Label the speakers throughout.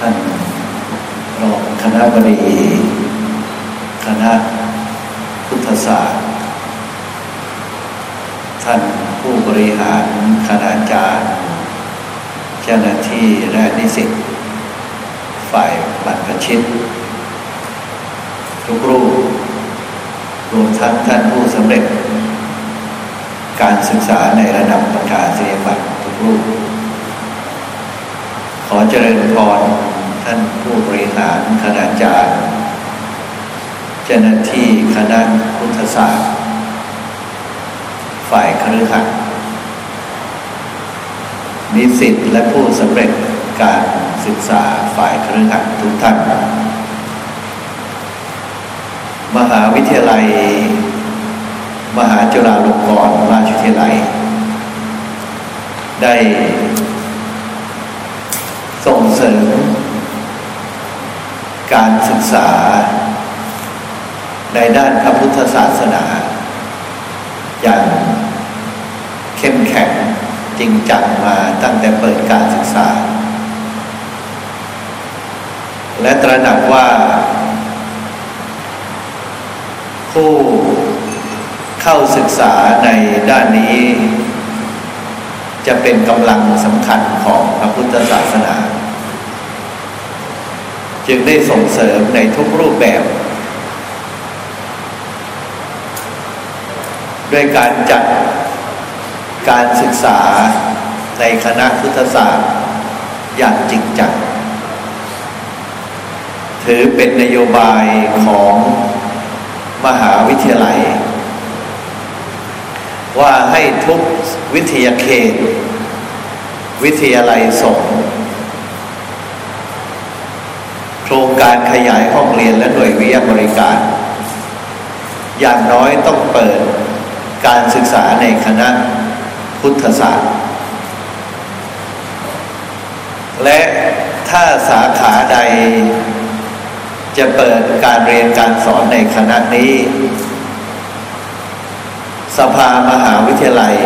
Speaker 1: ท่านรองคณะบดีคณะพุทธศาสตร์ ท่านผู้บริหารคณาจารย์เจ้าหน้าที่และนิสิตฝ่ายบรรพชิตทุกรูปรวมทั้งท่านผู้สำเร็จ การศึกษาในระดับประกาศนียบัตรทุกรูป ขอเจริญพรท่านผู้บริหารคณาจารย์ เจ้าหน้าที่คณะพุทธศาสตร์ ฝ่ายคฤหัสถ์นิสิตและผู้สำเร็จการศึกษาฝ่ายคฤหัสถ์ทุกท่าน มหาวิทยาลัย มหาจุฬาลงกรณราชวิทยาลัย ได้ ส่งเสริม การศึกษา ในด้านพระพุทธศาสนา อย่างเข้มแข็งจริงจังมาตั้งแต่เปิดการศึกษา และตระหนักว่า ผู้เข้าศึกษาในด้านนี้จะเป็นกำลังสำคัญของพระพุทธศาสนา จึงได้ส่งเสริมในทุกรูปแบบ ด้วยการจัดการศึกษาในคณะพุทธศาสตร์อย่างจริงจังถือเป็นนโยบายของมหาวิทยาลัย ว่าให้ทุกวิทยาเขต วิทยาลัยสงฆ์ โครงการขยายห้องเรียนและหน่วยวิทยาบริการ อย่างน้อยต้องเปิดการศึกษาในคณะพุทธศาสตร์ และถ้าสาขาใดจะเปิดการเรียนการสอนในคณะนี้ สภามหาวิทยาลัย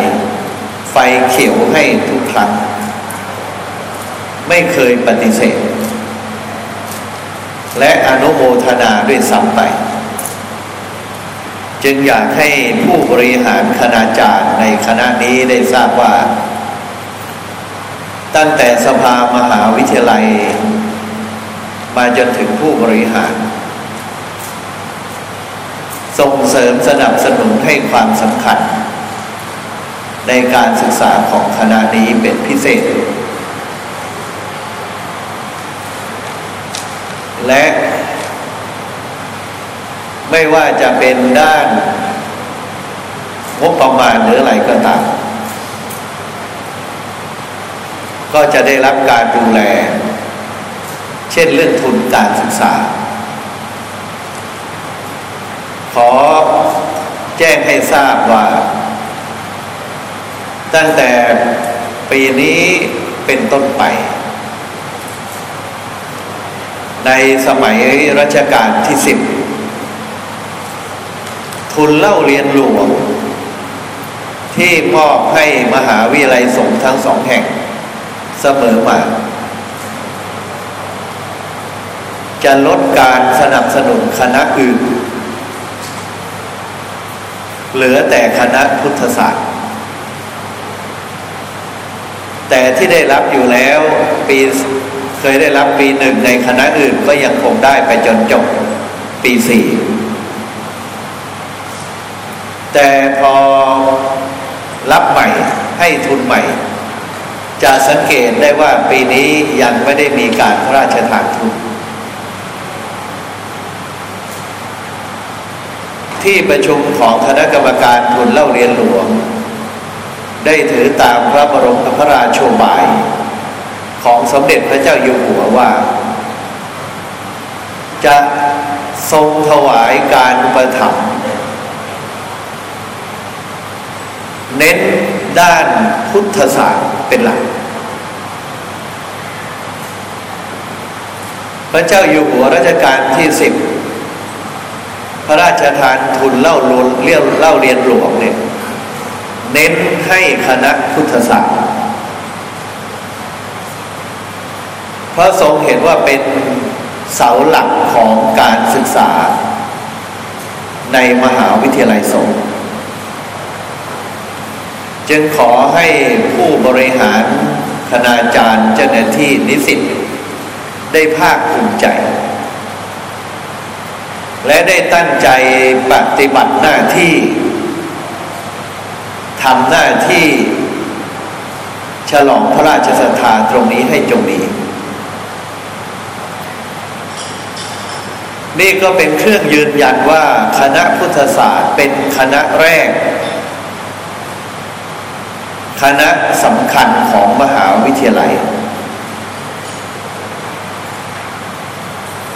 Speaker 1: ไฟเขียวให้ทุกครั้ง ไม่เคยปฏิเสธ และอนุโมทนาด้วยซ้ำไป จึงอยากให้ผู้บริหารคณาจารย์ในคณะนี้ได้ทราบว่า ตั้งแต่สภามหาวิทยาลัย มาจนถึงผู้บริหาร ส่งเสริมสนับสนุนให้ความสำคัญ ในการศึกษาของคณะนี้เป็นพิเศษ และไม่ว่าจะเป็นด้านงบประมาณหรืออะไรก็ตามก็จะได้รับการดูแล เช่นเรื่องทุนการศึกษา ขอแจ้งให้ทราบว่า ตั้งแต่ปีนี้เป็นต้นไป ในสมัยรัชกาลที่สิบทุนเล่าเรียนหลวง ที่มอบให้มหาวิทยาลัยสงฆ์ทั้งสองแห่งเสมอมาจะลดการสนับสนุนคณะอื่น เหลือแต่คณะพุทธศาสตร์ แต่ที่ได้รับอยู่แล้วปี เคยได้รับปีหนึ่งในคณะอื่นก็ยังคงได้ไปจนจบปีสี่แต่พอรับใหม่ให้ทุนใหม่ จะสังเกตได้ว่าปีนี้ยังไม่ได้มีการพระราชทานทุน ที่ประชุมของคณะกรรมการทุนเล่าเรียนหลวง ได้ถือตามพระบรมพระราโชบาย ของสมเด็จพระเจ้าอยู่หัวว่า จะทรงถวายการอุปถัมภ์เน้นด้านพุทธศาสตร์เป็นหลัก พระเจ้าอยู่หัวรัชกาลที่สิบพระราชทานทุนเล่าลเรียเล่าเรียนหลวงเนี่ยเน้นให้คณะพุทธศาสตร์ เพราะทรงเห็นว่าเป็นเสาหลักของการศึกษา ในมหาวิทยาลัยสงฆ์จึงขอให้ผู้บริหารคณาจารย์เจ้าหน้าที่นิสิตได้ภาคภูมิใจ และได้ตั้งใจปฏิบัติหน้าที่ทำหน้าที่ ฉลองพระราชสถานตรงนี้ให้จงดี นี่ก็เป็นเครื่องยืนยันว่าคณะพุทธศาสตร์เป็นคณะแรก คณะสำคัญของมหาวิทยาลัย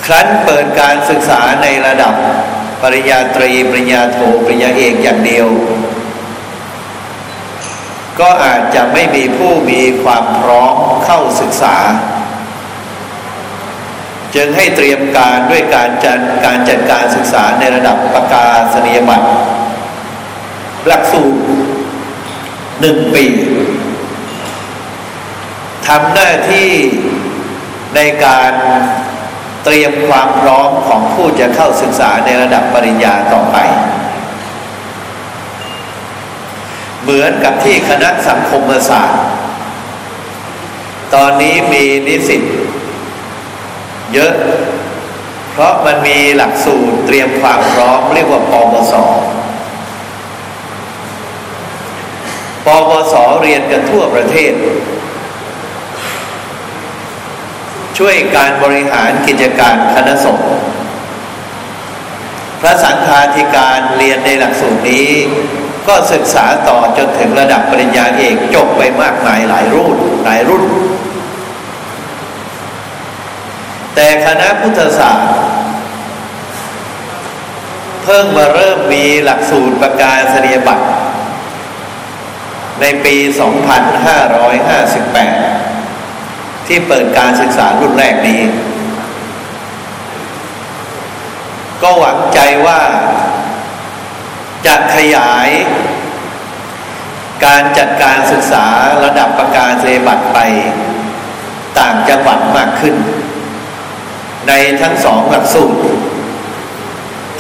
Speaker 1: ครั้นเปิดการศึกษาในระดับปริญญาตรีปริญญาโทปริญญาเอกอย่างเดียว ก็อาจจะไม่มีผู้มีความพร้อมเข้าศึกษา จึงให้เตรียมการด้วยการจัดการจัดการศึกษาในระดับประกาศนียบัตรหลักสูตรหนึ่งปีทำหน้าที่ในการเตรียมความพร้อมของผู้จะเข้าศึกษาในระดับปริญญาต่อไป เหมือนกับที่คณะสังคมศาสตร์ ตอนนี้มีนิสิต เยอะ เพราะมันมีหลักสูตรเตรียมความพร้อมเรียกว่าปวสปวสเรียนกันทั่วประเทศ ช่วยการบริหารกิจการคณะสงฆ์พระสังฆาธิการเรียนในหลักสูตรนี้ ก็ศึกษาต่อจนถึงระดับปริญญาเอกจบไปมากมายหลายรุ่นหลายรุ่น แต่คณะพุทธศาสตร์ เพิ่งมาเริ่มมีหลักสูตรประกาศนียบัตร ในปี 2558 ที่เปิดการศึกษารุ่นแรกนี้ ก็หวังใจว่าจะขยายการจัดการศึกษาระดับประกาศเสบัตรไปต่างจังหวัดมากขึ้น ในทั้งสองหลักสูตร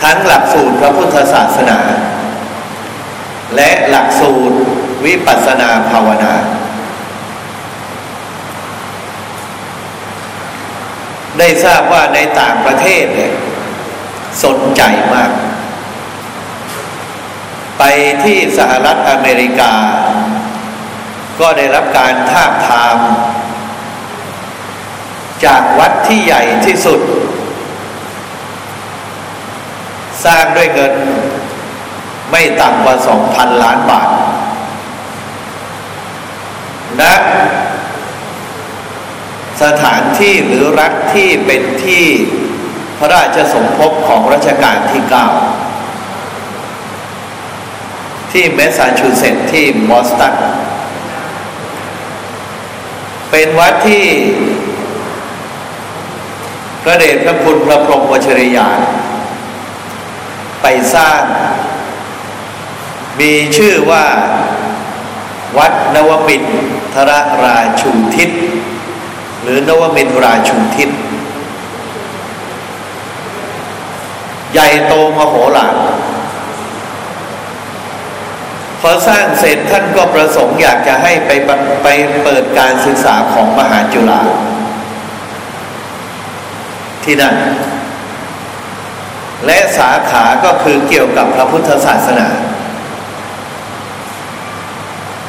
Speaker 1: ทั้งหลักสูตรพระพุทธศาสนา และหลักสูตรวิปัสสนาภาวนา ได้ทราบว่าในต่างประเทศเนี่ยสนใจมาก ไปที่สหรัฐอเมริกา ก็ได้รับการทาบทาม จากวัดที่ใหญ่ที่สุด สร้างด้วยเงิน ไม่ต่ำกว่าสองพันล้านบาทณสถานที่หรือรัฐที่เป็นที่พระราชสมภพของรัชกาลที่เก้าที่แมสซาชูเซตส์ที่บอสตันเป็นวัดที่ พระเดชพระคุณพระพรหมวชริยานไปสร้าง มีชื่อว่า วัดนวมินทรราชูทิศ หรือนวมินทราชูทิศ ใหญ่โตมโหฬารพอสร้างเสร็จท่านก็ประสงค์อยากจะให้ไปไปเปิดการศึกษาของมหาจุฬา ที่นั่นและสาขาก็คือเกี่ยวกับพระพุทธศาสนา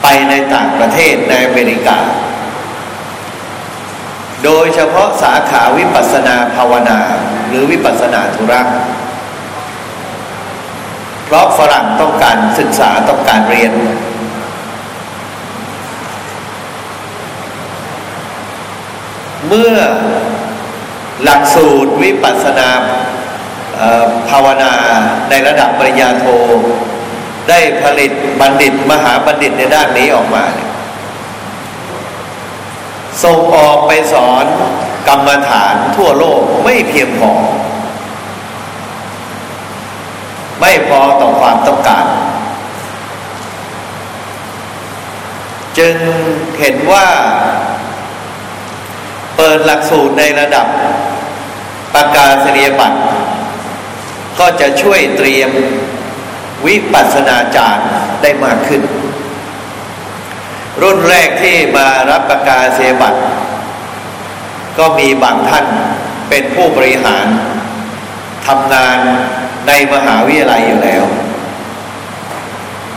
Speaker 1: ไปในต่างประเทศในอเมริกา โดยเฉพาะสาขาวิปัสนาภาวนา หรือวิปัสนาธุระเพราะฝรั่งต้องการศึกษาต้องการเรียน เมื่อ หลักสูตรวิปัสสนาภาวนาในระดับปริญญาโท ได้ผลิตบัณฑิตมหาบัณฑิตในด้านนี้ออกมา ส่งออกไปสอนกรรมฐานทั่วโลกไม่เพียงพอ ไม่พอต่อความต้องการ จึงเห็นว่า เปิดหลักสูตรในระดับ ประกาศนียบัตรก็จะช่วยเตรียมวิปัสสนาจารย์ได้มากขึ้น รุ่นแรกที่มารับประกาศนียบัตรก็มีบางท่านเป็นผู้บริหารทำงานในมหาวิทยาลัยอยู่แล้ว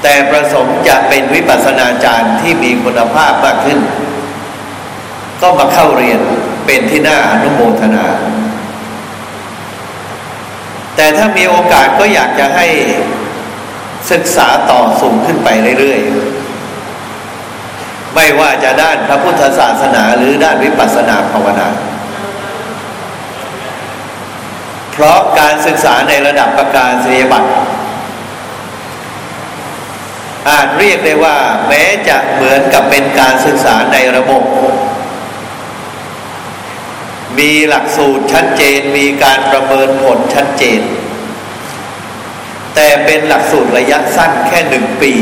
Speaker 1: แต่ประสงค์จะเป็นวิปัสสนาจารย์ที่มีคุณภาพมากขึ้น ก็มาเข้าเรียนเป็นที่น่าอนุโมทนา แต่ถ้ามีโอกาสก็อยากจะให้ศึกษาต่อสูงขึ้นไปเรื่อยๆ ไม่ว่าจะด้านพระพุทธศาสนาหรือด้านวิปัสสนาภาวนา เพราะการศึกษาในระดับประกาศนียบัตรอาจเรียกได้ว่าแม้จะเหมือนกับเป็นการศึกษาในระบบ มีหลักสูตรชัดเจนมีการประเมินผลชัดเจน แต่เป็นหลักสูตรระยะสั้นแค่หนึ่งปี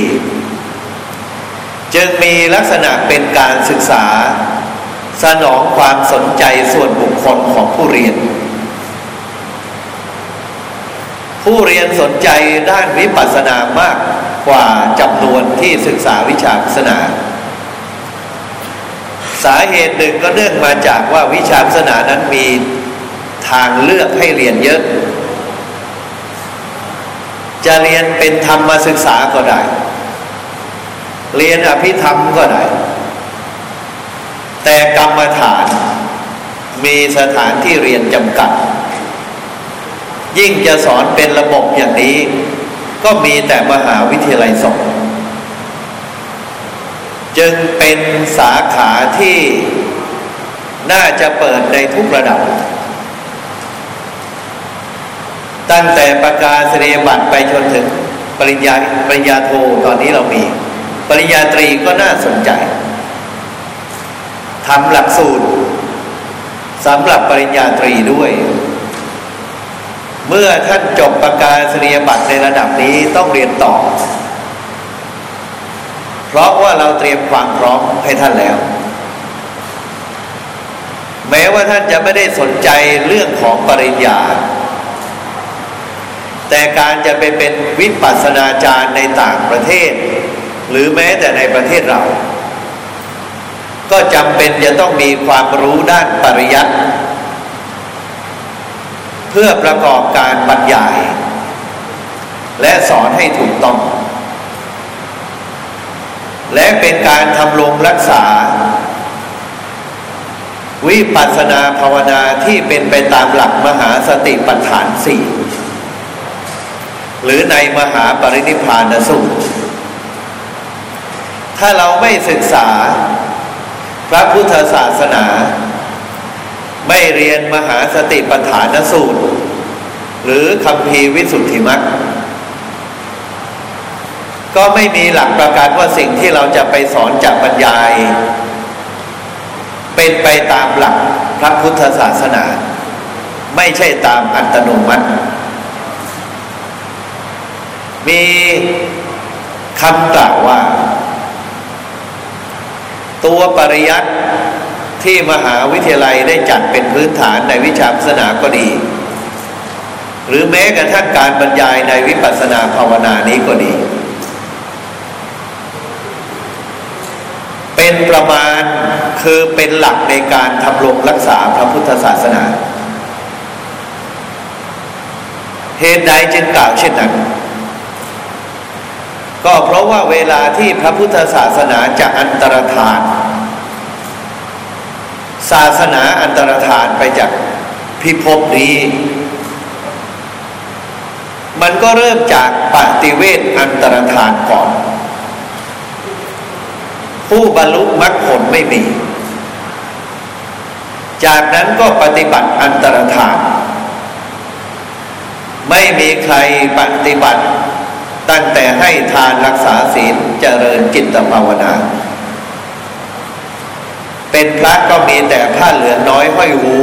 Speaker 1: จึงมีลักษณะเป็นการศึกษา สนองความสนใจส่วนบุคคลของผู้เรียน ผู้เรียนสนใจด้านวิปัสสนามากกว่าจำนวนที่ศึกษาวิชาศาสนา สาเหตุหนึ่งก็เนื่องมาจากว่าวิชาศาสนานั้นมีทางเลือกให้เรียนเยอะ จะเรียนเป็นธรรมศึกษาก็ได้ เรียนอภิธรรมก็ได้ แต่กรรมฐานมีสถานที่เรียนจำกัด ยิ่งจะสอนเป็นระบบอย่างนี้ ก็มีแต่มหาวิทยาลัยสงฆ์ จึงเป็นสาขาที่น่าจะเปิดในทุกระดับ ตั้งแต่ประกาศนียบัตรไปจนถึงปริญญาปริญญาโทตอนนี้เรามี ปริญญาตรีก็น่าสนใจทำหลักสูตรสำหรับปริญญาตรีด้วย เมื่อท่านจบประกาศนียบัตรในระดับนี้ต้องเรียนต่อ ราะว่าเราเตรียมความพร้อมให้ท่านแล้ว แม้ว่าท่านจะไม่ได้สนใจเรื่องของปริญญา แต่การจะไปเป็นวิปัสสนาจารย์ในต่างประเทศ หรือแม้แต่ในประเทศเรา ก็จำเป็นจะต้องมีความรู้ด้านปริยัติเพื่อประกอบการบรรยาย และสอนให้ถูกต้อง และเป็นการทำลงรักษา วิปัสสนาภาวนาที่เป็นไปตามหลักมหาสติปัฏฐานสี่หรือในมหาปรินิพพานสูตร ถ้าเราไม่ศึกษาพระพุทธศาสนา ไม่เรียนมหาสติปัฏฐานสูตร หรือคำพีวิสุทธิมัก ก็ไม่มีหลักประกันว่าสิ่งที่เราจะไปสอนจากบรรยาย เป็นไปตามหลักพระพุทธศาสนา ไม่ใช่ตามอัตโนมัติ มีคำกล่าวว่า ตัวปริยัติที่มหาวิทยาลัยได้จัดเป็นพื้นฐานในวิชาศาสนาก็ดี หรือแม้กระทั่งการบรรยายในวิปัสสนาภาวนานี้ก็ดี เป็นประมาณคือเป็นหลักในการทำรงรักษาพระพุทธศาสนา เหตุใดจึงกล่าวเช่นนั้น ก็เพราะว่าเวลาที่พระพุทธศาสนาจะอันตรธาน ศาสนาอันตรธานไปจากพิภพนี้ มันก็เริ่มจากปฏิเวทอันตรธานก่อน ผู้บรรลุมรรคผลไม่มี จากนั้นก็ปฏิบัติอันตรธาน ไม่มีใครปฏิบัติ ตั้งแต่ให้ทานรักษาศีลเจริญจิตภาวนา เป็นพระก็มีแต่ผ้าเหลือน้อยห้อยหู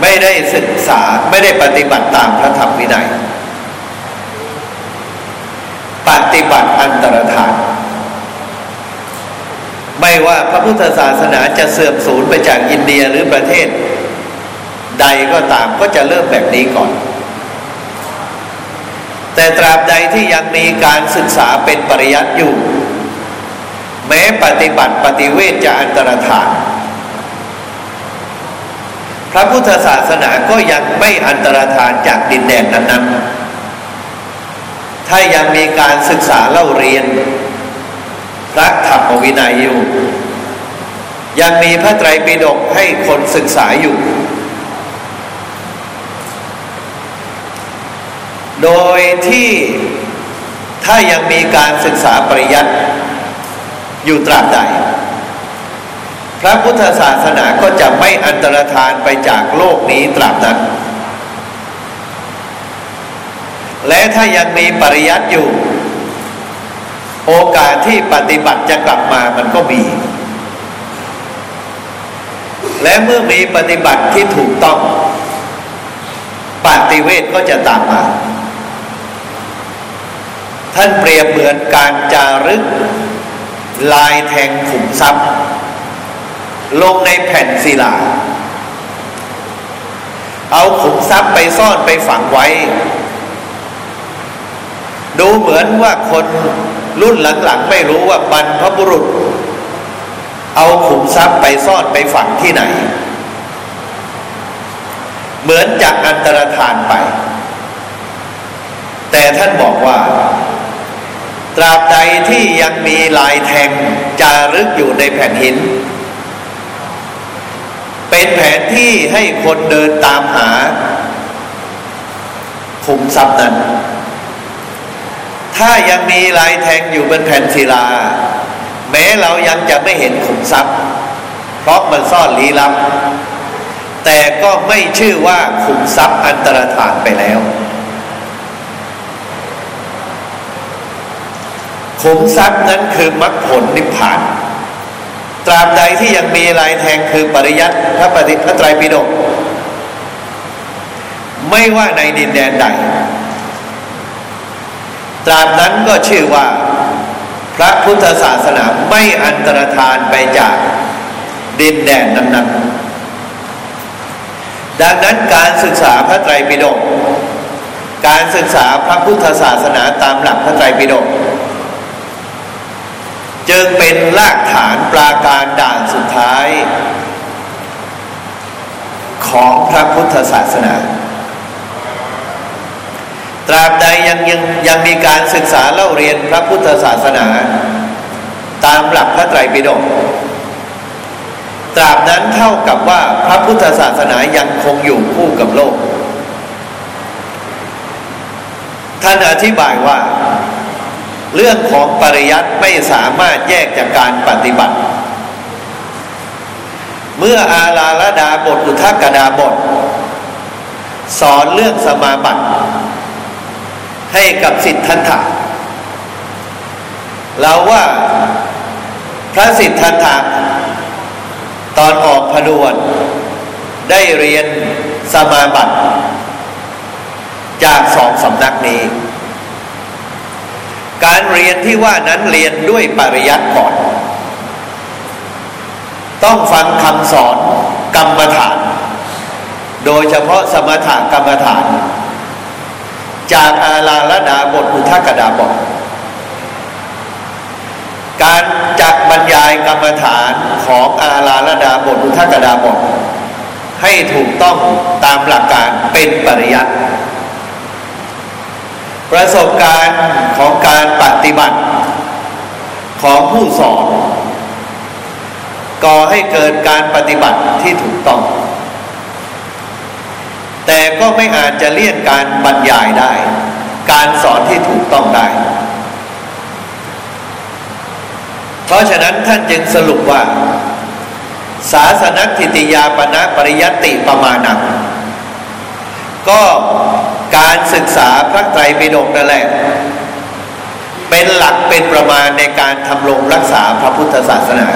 Speaker 1: ไม่ได้ศึกษาไม่ได้ปฏิบัติตามพระธรรมวินัย ปฏิบัติอันตรธาน ไม่ว่าพระพุทธศาสนาจะเสื่อมสูญไปจากอินเดียหรือประเทศ ใดก็ตามก็จะเริ่มแบบนี้ก่อน แต่ตราบใดที่ยังมีการศึกษาเป็นปริยัติอยู่ แม้ปฏิบัติปฏิเวทจะอันตรธาน พระพุทธศาสนาก็ยังไม่อันตรธานจากดินแดนนั้นๆ ถ้ายังมีการศึกษาเล่าเรียน พระธรรมวินัยอยู่ ยังมีพระไตรปิฎกให้คนศึกษาอยู่ โดยที่ถ้ายังมีการศึกษาปริยัติอยู่ตราบใดพระพุทธศาสนาก็จะไม่อันตรธานไปจากโลกนี้ตราบนั้น และถ้ายังมีปริยัติอยู่ โอกาสที่ปฏิบัติจะกลับมามันก็มี และเมื่อมีปฏิบัติที่ถูกต้องปฏิเวทก็จะตามมา ท่านเปรียบเหมือนการจารึก ลายแทงขุมทรัพย์ ลงในแผ่นศิลา เอาขุมทรัพย์ไปซ่อนไปฝังไว้ ดูเหมือนว่าคนรุ่นหลังๆ ไม่รู้ว่าบรรพบุรุษ เอาขุมทรัพย์ไปซ่อนไปฝังที่ไหน เหมือนจากอันตรธานไป แต่ท่านบอกว่า ตราบใดที่ยังมีลายแทงจารึกอยู่ในแผ่นหิน เป็นแผนที่ให้คนเดินตามหาขุมทรัพย์นั้น ถ้ายังมีลายแทงอยู่บนแผ่นศิลา แม้เรายังจะไม่เห็นขุมทรัพย์ เพราะมันซ่อนลี้ลับ แต่ก็ไม่ชื่อว่าขุมทรัพย์อันตรธานไปแล้ว ขุมทรัพย์นั้นคือมรรคผลนิพพาน ตราบใดที่ยังมีลายแทงคือปริยัติพระปฏิพระไตรปิฎกไม่ว่าในดินแดนใด ตราบนั้นก็ชื่อว่า พระพุทธศาสนาไม่อันตรธานไปจากดินแดนนั้นๆ ดังนั้นการศึกษาพระไตรปิฎกการศึกษาพระพุทธศาสนาตามหลักพระไตรปิฎกจึงเป็นรากฐานปราการด่านสุดท้าย ของพระพุทธศาสนา ตราบใดยังยังยังมีการศึกษาเล่าเรียนพระพุทธศาสนา ตามหลักพระไตรปิฎกตราบนั้นเท่ากับว่าพระพุทธศาสนายังคงอยู่คู่กับโลก ท่านอธิบายว่า เรื่องของปริยัติไม่สามารถแยกจากการปฏิบัติ เมื่ออาลาลดาบทอุทกดาบท สอนเรื่องสมาบัติ ให้กับสิทธันถะเราว่าพระสิทธันถะตอนออกพดวนได้เรียนสมาบัติ จากสองสำนักนี้ การเรียนที่ว่านั้นเรียนด้วยปริยัติก่อน ต้องฟังคำสอนกรรมฐาน โดยเฉพาะสมถกรรมฐาน จากอาลาลดาบทอุทกดาบอกการจักบรรยายกรรมฐานของอาลาลดาบทอุทกดาบอกให้ถูกต้องตามหลักการเป็นปริยัติประสบการณ์ของการปฏิบัติของผู้สอนก่อให้เกิดการปฏิบัติที่ถูกต้อง แต่ก็ไม่อาจจะเลี่ยงการบรรยายได้ การสอนที่ถูกต้องได้ เพราะฉะนั้นท่านจึงสรุปว่า ศาสนทิติยาปณะปริยติประมาณังก็การศึกษาพระไตรปิฎกนั่นแหละ เป็นหลักเป็นประมาณในการทำลงรักษาพระพุทธศาสนา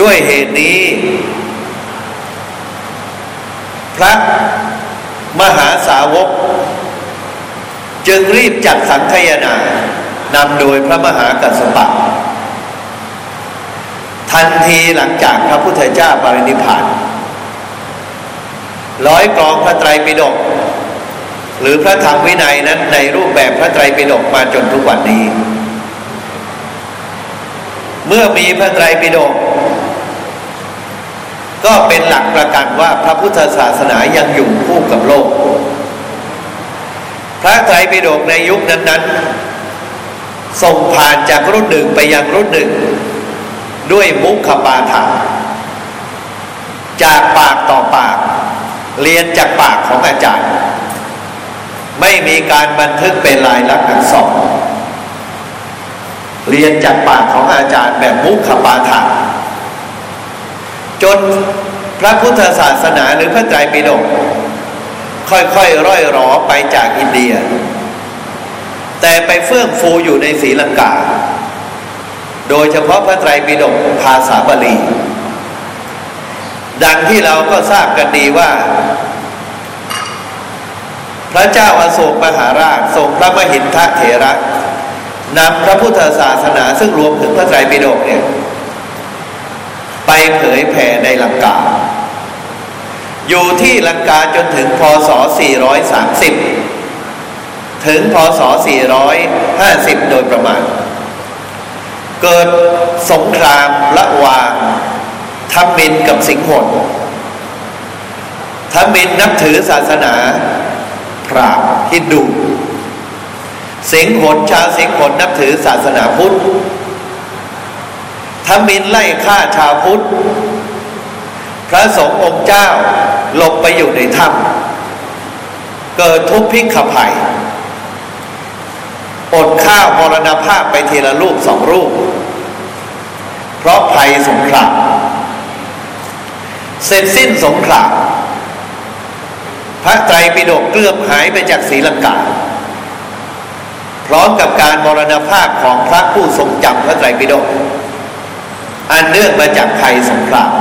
Speaker 1: ด้วยเหตุนี้ พระมหาสาวก จึงรีบจัดสังฆยนานำโดยพระมหากัสสปะทันทีหลังจากพระพุทธเจ้าปรินิพพานร้อยกรองพระไตรปิฎกหรือพระธรรมวินัยนั้นในรูปแบบพระไตรปิฎกมาจนทุกวันนี้ เมื่อมีพระไตรปิฎก ก็เป็นหลักประกันว่าพระพุทธศาสนายังอยู่คู่กับโลก พระไตรปิฎกในยุคนั้นๆส่งผ่านจากรุ่นหนึ่งไปยังรุ่นหนึ่ง ด้วยมุขปาฐาจากปากต่อปาก เรียนจากปากของอาจารย์ ไม่มีการบันทึกเป็นลายลักษณ์อักษรเรียนจากปากของอาจารย์แบบมุขปาฐา จนพระพุทธศาสนาหรือพระไตรปิฎกค่อยๆ ร่อยรอไปจากอินเดีย แต่ไปเฟื่องฟูอยู่ในศรีลังกา โดยเฉพาะพระไตรปิฎกภาษาบาลีดังที่เราก็ทราบกันดีว่า พระเจ้าอาโศกมหาราชทรงพระมหินทเถระนำพระพุทธศาสนาซึ่งรวมถึงพระไตรปิฎกเนี่ย ไปเผยแผ่ในลังกา อยู่ที่ลังกาจนถึงพศ 430 ถึงพศ 450 โดยประมาณ เกิดสงครามละวางทัมมินกับสิงหนทัมมินนับถือศาสนาพราหมณ์ฮินดู สิงหนชาวสิงหนนับถือศาสนาพุทธ ทมินไล่ฆ่าชาวพุทธ พระสงฆ์องค์เจ้าหลบไปอยู่ในถ้ำเกิดทุกพิกขภัยอดข้าวมรณภาพไปทีละรูปสองรูป เพราะภัยสงครามเสร็จสิ้นสงครามพระไตรปิฎกเกลือมหายไปจากศรีลังกาพร้อมกับการมรณภาพของพระผู้ทรงจำพระไตรปิฎก อันเนื่องมาจากภัยสงคราม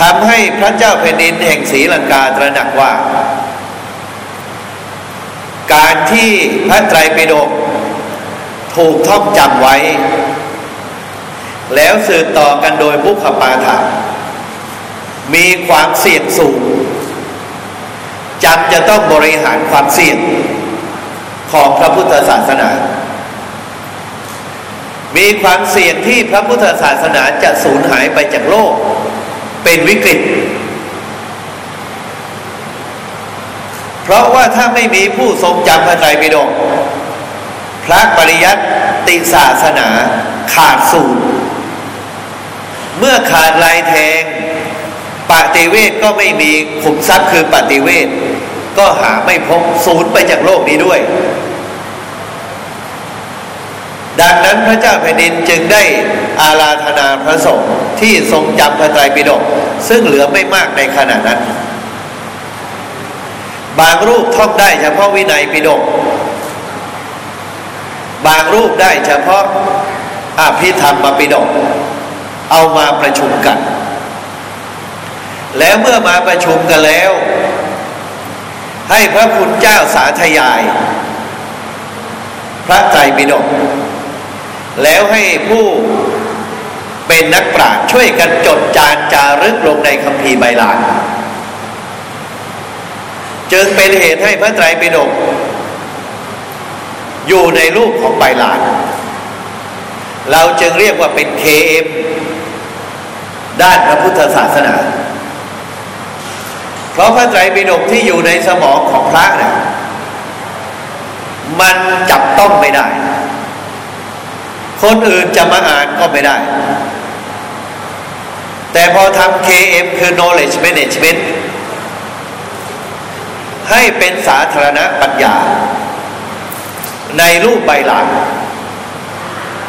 Speaker 1: ทำให้พระเจ้าแผ่นดินแห่งศรีลังกาตระหนักว่า การที่พระไตรปิฎกถูกท่องจำไว้ แล้วสืบต่อกันโดยบุคปาฐามีความเสี่ยงสูงจำจะต้องบริหารความเสี่ยงของพระพุทธศาสนา มีความเสี่ยงที่พระพุทธศาสนาจะสูญหายไปจากโลก เป็นวิกฤต เพราะว่าถ้าไม่มีผู้ทรงจำพระไตรปิฎกพระปริยัติศาสนาขาดสูญเมื่อขาดลายแทงปฏิเวทก็ไม่มีขุมทรัพย์คือปฏิเวทก็หาไม่พบสูญไปจากโลกนี้ด้วย ดังนั้นพระเจ้าแผ่นดินจึงได้อาราธนาพระสงฆ์ที่ทรงจำพระไตรปิฎกซึ่งเหลือไม่มากในขณะนั้น บางรูปท่องได้เฉพาะวินัยปิฎกบางรูปได้เฉพาะอภิธรรมมาปิฎกเอามาประชุมกัน แล้วเมื่อมาประชุมกันแล้ว ให้พระคุณเจ้าสาธยาย พระไตรปิฎก แล้วให้ผู้เป็นนักปราชญ์ช่วยกันจดจานจารึกลงในคัมภีร์ใบลานจึงเป็นเหตุให้พระไตรปิฎกอยู่ในรูปของใบลานเราจึงเรียกว่าเป็นเคเอ็มด้านพระพุทธศาสนา เพราะพระไตรปิฎกที่อยู่ในสมองของพระเนี่ยมันจับต้องไม่ได้ คนอื่นจะมาอ่านก็ไม่ได้ แต่พอทำ KM คือ knowledge management ให้เป็นสาธารณปัญญา ในรูปใบหลาน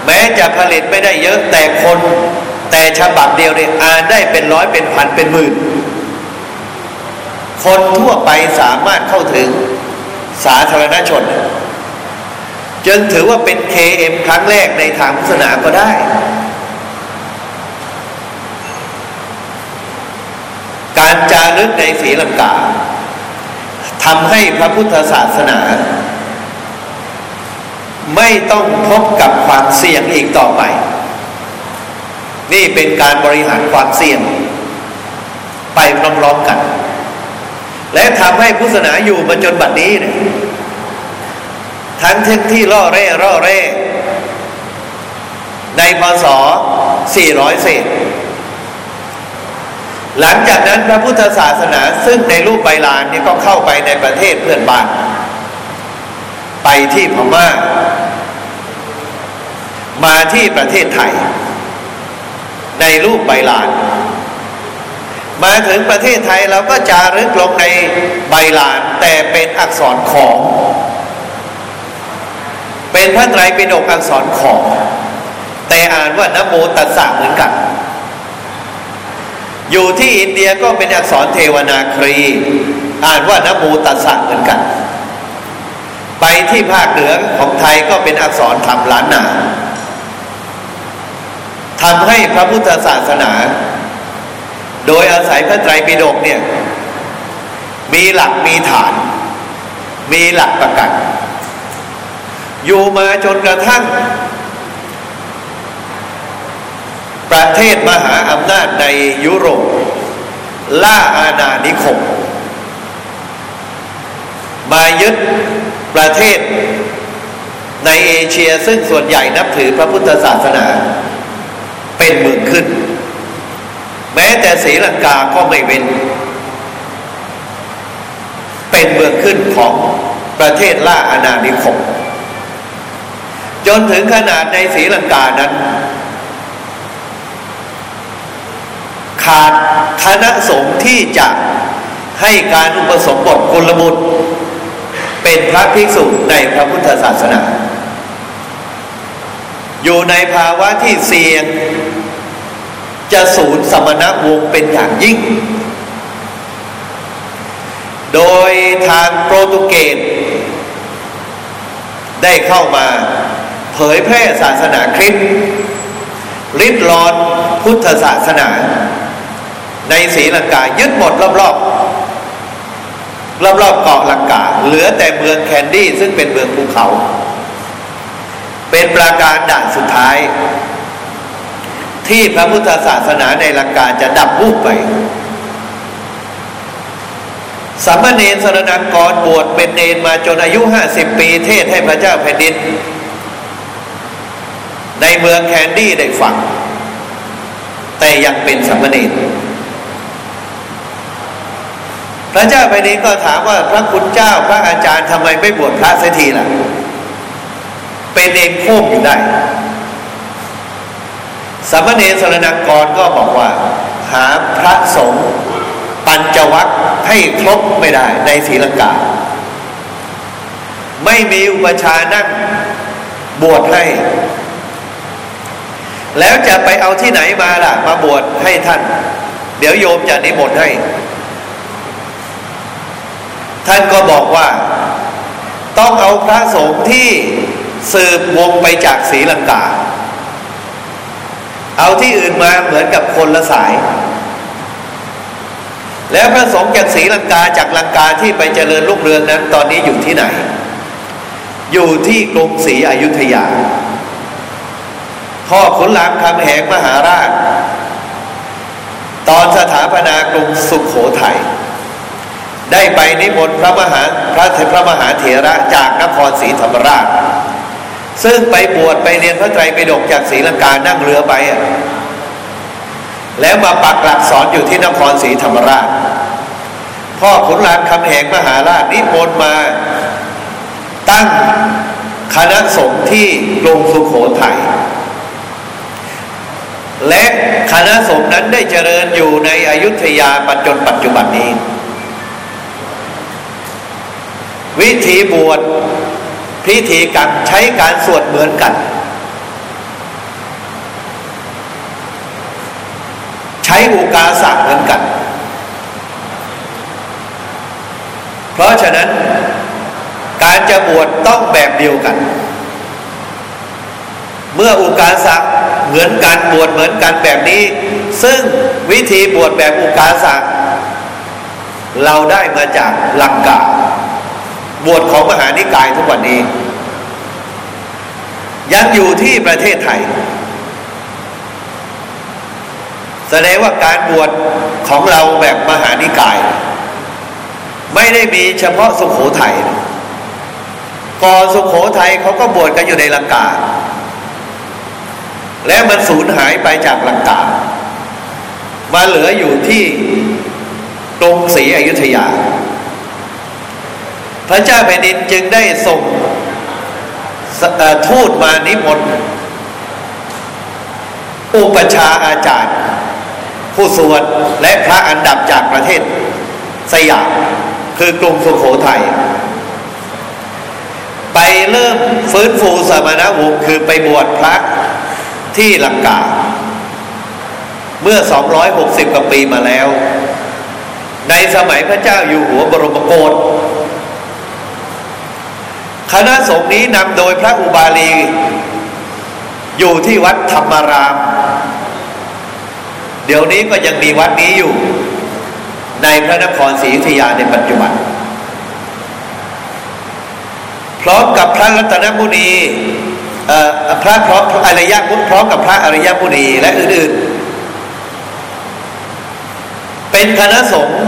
Speaker 1: แม้จะผลิตไม่ได้เยอะแต่คนแต่ฉบับเดียวเนี่ยอ่านได้เป็นร้อยเป็นพันเป็นหมื่น คนทั่วไปสามารถเข้าถึงสาธารณชน จึงถือว่าเป็น KM ครั้งแรกในทางศาสนาก็ได้ การจารึกในศีลังกาทำให้พระพุทธศาสนา ไม่ต้องพบกับความเสี่ยงอีกต่อไป นี่เป็นการบริหารความเสี่ยง ไปพร้อมๆกัน และทำให้พุทธศาสนาอยู่มาจนบัดนี้เนี่ย ทั้งทึกที่ล่อเร่ร่อเร่ ในพศ400เศษหลังจากนั้นพระพุทธศาสนาซึ่งในรูปใบลานนี่ก็เข้าไปในประเทศเพื่อนบ้าน ไปที่พม่า มาที่ประเทศไทย ในรูปใบลานมาถึงประเทศไทยเราก็จารึกลงในใบลานแต่เป็นอักษรของ เป็นพระไตรปิฎกอักษรของแต่อ่านว่านโมตัสสะเหมือนกัน อยู่ที่อินเดียก็เป็นอักษรเทวนาครี อ่านว่านโมตัสสะเหมือนกัน ไปที่ภาคเหนือของไทยก็เป็นอักษรธรรมล้านนาทำให้พระพุทธศาสนา โดยอาศัยพระไตรปิฎกเนี่ยมีหลักมีฐาน มีหลักประกัน อยู่มาจนกระทั่ง ประเทศมหาอำนาจในยุโรปล่าอาณานิคม มายึดประเทศในเอเชียซึ่งส่วนใหญ่นับถือพระพุทธศาสนา เป็นเมืองขึ้น แม้แต่ศรีลังกาก็ไม่เป็นเป็นเมืองขึ้นของประเทศล่าอาณานิคม จนถึงขนาดในศรีลังกานั้น ขาดคณะสงฆ์ที่จะให้การอุปสมบทกุลบุตร เป็นพระภิกษุในพระพุทธศาสนา อยู่ในภาวะที่เสี่ยง จะสูญสมณวงเป็นอย่างยิ่ง โดยทางโปรตุเกสได้เข้ามา ผยแพร่ศาสนาคริสต์ริดรอนพุทธศาสนา ในศรีลังกายึดหมดรอบๆรอบๆเกาะลังกา เหลือแต่เมืองแคนดี้ซึ่งเป็นเมืองภูเขา เป็นปราการด่านสุดท้าย ที่พระพุทธศาสนาในลังกาจะดับวูบไปสัมมเนรสรนังกรบวชเป็นเนรมาจนอายุห้าสิบปีเทศให้พระเจ้าแผ่นดิน ในเมืองแคนดี้ได้ฟัง แต่ยังเป็นสัมมเนรพระเจ้าแผ่นดินก็ถามว่าพระคุณเจ้าพระอาจารย์ทำไมไม่บวชพระเสียทีล่ะ เป็นเองโค้งอยู่ได้สมณเณรสรนังกรก็บอกว่า หาพระสงฆ์ปัญจวัคให้ครบไม่ได้ในศรีลังกา ไม่มีอุปชานั่งบวชให้ แล้วจะไปเอาที่ไหนมาล่ะ มาบวชให้ท่าน เดี๋ยวโยมจะนิมนต์ให้ ท่านก็บอกว่า ต้องเอาพระสงฆ์ที่สืบวงไปจากศรีลังกา เอาที่อื่นมาเหมือนกับคนละสาย แล้วพระสงฆ์จากศรีลังกาจากลังกาที่ไปเจริญรุ่งเรืองนั้น ตอนนี้อยู่ที่ไหน อยู่ที่กรุงศรีอยุธยา พ่อขุนรามคำแหงมหาราช ตอนสถาปนากรุงสุขโขทยัยได้ไปนิมนต์พระมหาพระพระมหาเถระจากนครศรีธรรมราช ซึ่งไปบวชไปเรียนพระไตรปิฎกจากศรีลังกานั่งเรือไป แล้วมาปักหลักสอนอยู่ที่นครศรีธรรมราช พ่อขุนรามคำแหงมหาราชนิมนต์มาตั้งคณะสงฆ์ที่กรุงสุขโขทยัย และคณะสงฆ์นั้นได้เจริญอยู่ในอยุธยาปัจจนปัจจุบันนี้ วิธีบวชพิธีกรรมใช้การสวดเหมือนกัน ใช้อุกาสะเหมือนกัน เพราะฉะนั้นการจะบวชต้องแบบเดียวกัน เมื่ออุกาสะ เหมือนกันบวชเหมือนกันแบบนี้ ซึ่งวิธีบวชแบบอุกาสะเราได้มาจากลังกาบวชของมหานิกายทุกวันนี้ ยังอยู่ที่ประเทศไทย แสดงว่าการบวชของเราแบบมหานิกาย ไม่ได้มีเฉพาะสุขโขทัยก่อนสุขโขทัยเขาก็บวชกันอยู่ในลังกา และมันสูญหายไปจากหลังกามาเหลืออยู่ที่กรุงศรีอยุธยา พระเจ้าแผ่นดินจึงได้ส่งทูตมานิมนต์อุปชาอาจารย์ ผู้สวดและพระอันดับจากประเทศ สยามคือกรุงสุโขทัยไปเริ่มฟื้นฟูสมณวงศ์คือไปบวชพระ ที่ลังกา เมื่อ 260 กว่าปีมาแล้ว ในสมัยพระเจ้าอยู่หัวบรมโกศคณะสงฆ์นี้นำโดยพระอุบาลี อยู่ที่วัดธรรมาราม เดี๋ยวนี้ก็ยังมีวัดนี้อยู่ ในพระนครศรีอยุธยาในปัจจุบัน พร้อมกับพระรัตนมุนี พระพร้อมอริยมุตพร้อมกับพระอริยมุนีและอื่นๆ เป็นคณะสงฆ์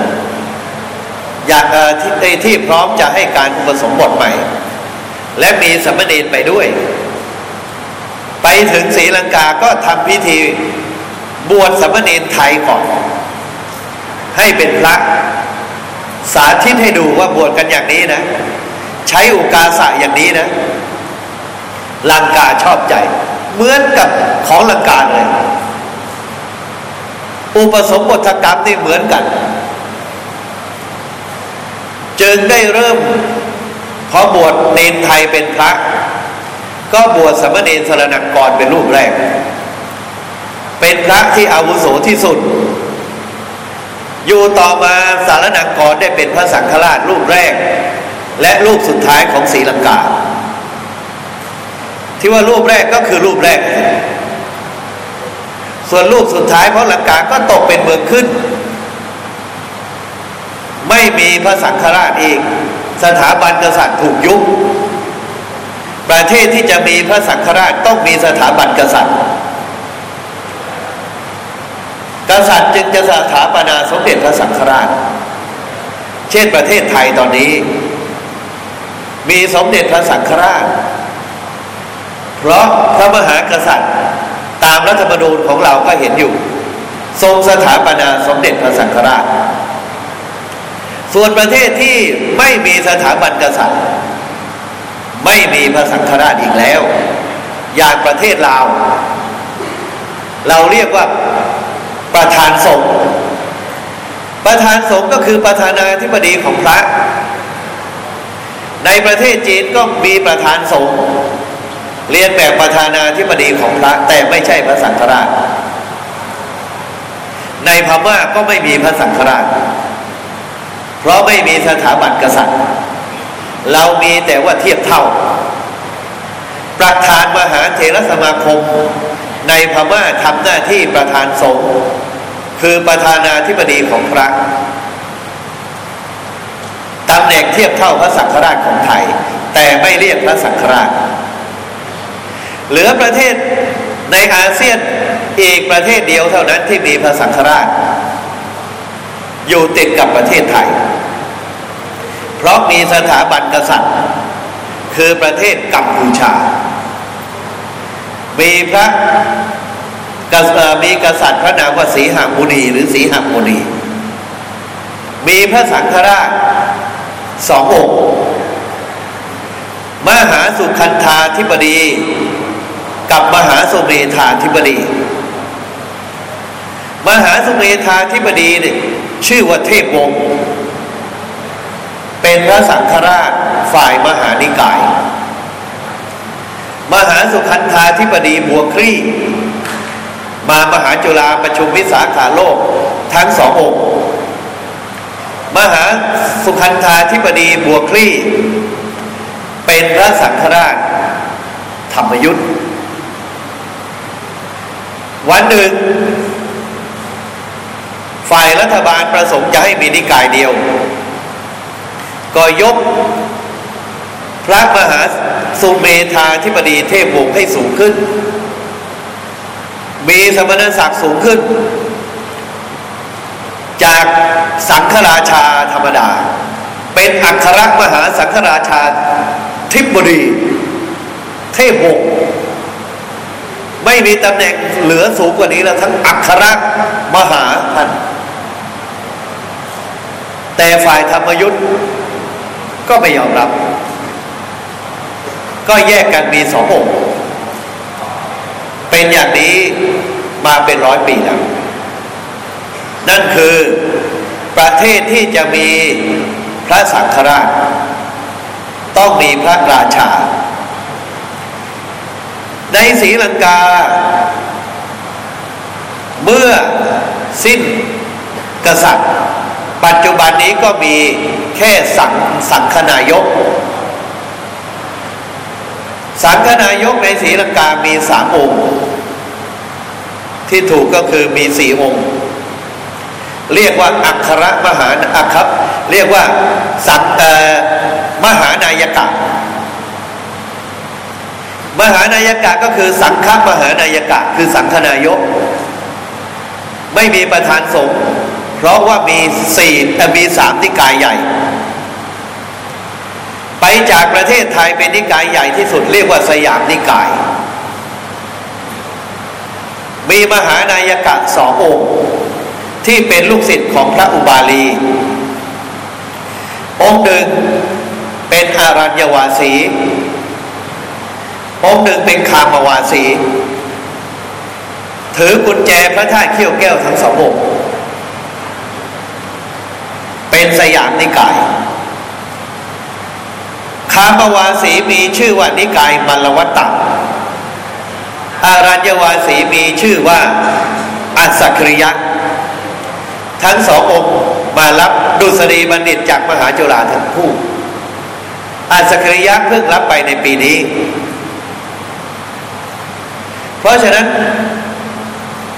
Speaker 1: อยากที่ที่พร้อมจะให้การอุปสมบทใหม่ และมีสมณีไปด้วย ไปถึงศรีลังกาก็ทำพิธีบวชสมณีไทยก่อนให้เป็นพระสาธิตให้ดูว่าบวชกันอย่างนี้นะ ใช้อุกาสะอย่างนี้นะ ลังกาชอบใจ เหมือนกับของลังกาเลย อุปสมบทกรรมนี่เหมือนกัน จึงได้เริ่มพอบวชเนนไทยเป็นพระ ก็บวชสมณเณรสรนกกรเป็นรูปแรก เป็นพระที่อาวุโสที่สุด อยู่ต่อมาสารนักกรได้เป็นพระสังฆราชรูปแรก และรูปสุดท้ายของศรีลังกา ที่ว่ารูปแรกก็คือรูปแรก ส่วนรูปสุดท้ายเพราะลังกาก็ตกเป็นเมืองขึ้น ไม่มีพระสังฆราชอีก สถาบันกษัตริย์ถูกยุบประเทศที่จะมีพระสังฆราชต้องมีสถาบันกษัตริย์ กษัตริย์จึงจะสถาปนาสมเด็จพระสังฆราช เช่นประเทศไทยตอนนี้ มีสมเด็จพระสังฆราช เพราะพระมหากษัตริย์ ตามรัฐธรรมนูญของเราก็เห็นอยู่ ทรงสถาปนาสมเด็จพระสังฆราช ส่วนประเทศที่ไม่มีสถาบันกษัตริย์ ไม่มีพระสังฆราชอีกแล้ว อย่างประเทศลาว เราเรียกว่าประธานสงฆ์ประธานสงฆ์ก็คือประธานาธิบดีของพระ ในประเทศจีนก็มีประธานสงฆ์ เรียนแบบประธานาธิบดีของพระแต่ไม่ใช่พระสังฆราช ในพม่าก็ไม่มีพระสังฆราช เพราะไม่มีสถาบันกษัตริย์ เรามีแต่ว่าเทียบเท่า ประธานมหาเถรสมาคม ในพม่าทำหน้าที่ประธานสงฆ์คือประธานาธิบดีของพระตำแหน่งเทียบเท่าพระสังฆราชของไทย แต่ไม่เรียกพระสังฆราช เหลือประเทศในอาเซียนอีกประเทศเดียวเท่านั้นที่มีพระสังฆราช อยู่ติดกับประเทศไทย เพราะมีสถาบันกษัตริย์ คือประเทศกัมพูชา มีพระมีกษัตริย์พระนามว่าสีหมุนีหรือสีหมุนี มีพระสังฆราชสององค์ มหาสุขันธาธิบดี กับมหาสุเมธาธิบดี มหาสุเมธาธิบดีเนี่ยชื่อว่าเทพวงศ์เป็นพระสังฆราชฝ่ายมหานิกาย มหาสุขันธาธิบดีบัวครี่มามหาจุฬาประชุมวิสาขาโลกทั้งสององค์ มหาสุขันธาธิบดีบัวครี่ เป็นพระสังฆราช ธรรมยุทธ์ วันหนึ่ง ฝ่ายรัฐบาลประสงค์จะให้มีนิกายเดียว ก็ยกพระมหาสุเมธาธิบดีเทพวงศ์ให้สูงขึ้น มีสมณศักดิ์สูงขึ้น จากสังฆราชาธรรมดา เป็นอัครมหาสังฆราชาทิบดี เทพหก ไม่มีตำแหน่งเหลือสูงกว่านี้แล้วทั้งอัครมหาท่านแต่ฝ่ายธรรมยุทธ์ก็ไม่ยอมรับ ก็แยกกันมีสององค์ เป็นอย่างนี้มาเป็นร้อยปีแล้ว นั่นคือประเทศที่จะมีพระสังฆราช ต้องมีพระราชา ในศรีลังกา เมื่อสิ้นกษัตริย์ ปัจจุบันนี้ก็มีแค่สังสังคนายก สังคนายกในศรีลังกามีสามองค์ ที่ถูกก็คือมีสี่องค์ เรียกว่าอัครมหาอัครเรียกว่าสังมหานายกะ มหานายกะก็คือสังฆมหานายกะ คือสังฆนายก ไม่มีประธานสงฆ์เพราะว่ามีสี่แต่มีสามนิกายใหญ่ ไปจากประเทศไทยเป็นนิกายใหญ่ที่สุดเรียกว่าสยามนิกาย มีมหานายกะสององค์ ที่เป็นลูกศิษย์ของพระอุบาลี องค์หนึ่งเป็นอารัญญวาสี องค์หนึ่งเป็นคามวาสี ถือกุญแจพระธาตุเขี้ยวแก้วทั้งสององค์เป็นสยามนิกายคามวาสีมีชื่อว่านิกายมัลวัตตะอารัญญวาสีมีชื่อว่าอัสคริยะ ทั้งสององค์มารับดุษฎีบัณฑิตจากมหาจุฬาทั้งคู่อัสคริยะเพิ่งรับไปในปีนี้ เพราะฉะนั้น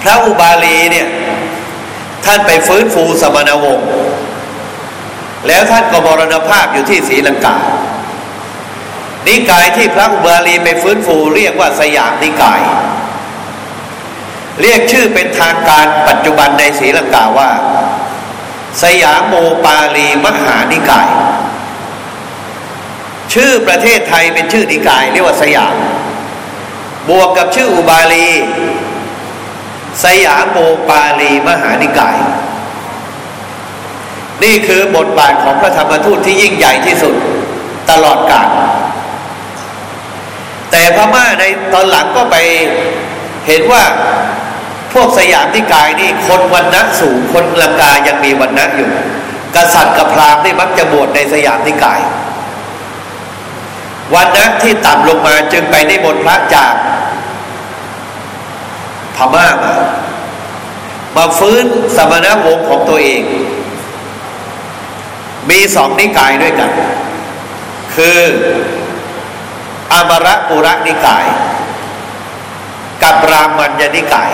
Speaker 1: พระอุบาลีเนี่ยท่านไปฟื้นฟูสมณวงศ์แล้วท่านก็มรณภาพอยู่ที่ศรีลังกา นิกายที่พระอุบาลีไปฟื้นฟูเรียกว่าสยามนิกาย เรียกชื่อเป็นทางการปัจจุบันในศรีลังกาว่า สยามโมปาลีมหานิกาย ชื่อประเทศไทยเป็นชื่อนิกาย เรียกว่าสยาม บวกกับชื่ออุบาลี สยามโมปาลีมหานิกาย นี่คือบทบาทของพระธรรมทูตที่ยิ่งใหญ่ที่สุดตลอดกาลแต่พม่าในตอนหลังก็ไปเห็นว่าพวกสยามนิกายนี่คนวันนะสูงคนลังกายังมีวันนะอยู่ กษัตริย์กับพราหมณ์นี่มักจะบวชในสยามนิกายวันนะที่ต่ำลงมาจึงไปได้บนพระจาก พม่ามา มาฟื้นสมณวงศ์ของตัวเอง มีสองนิกายด้วยกัน คืออมรปุระนิกาย กับรามัญญนิกาย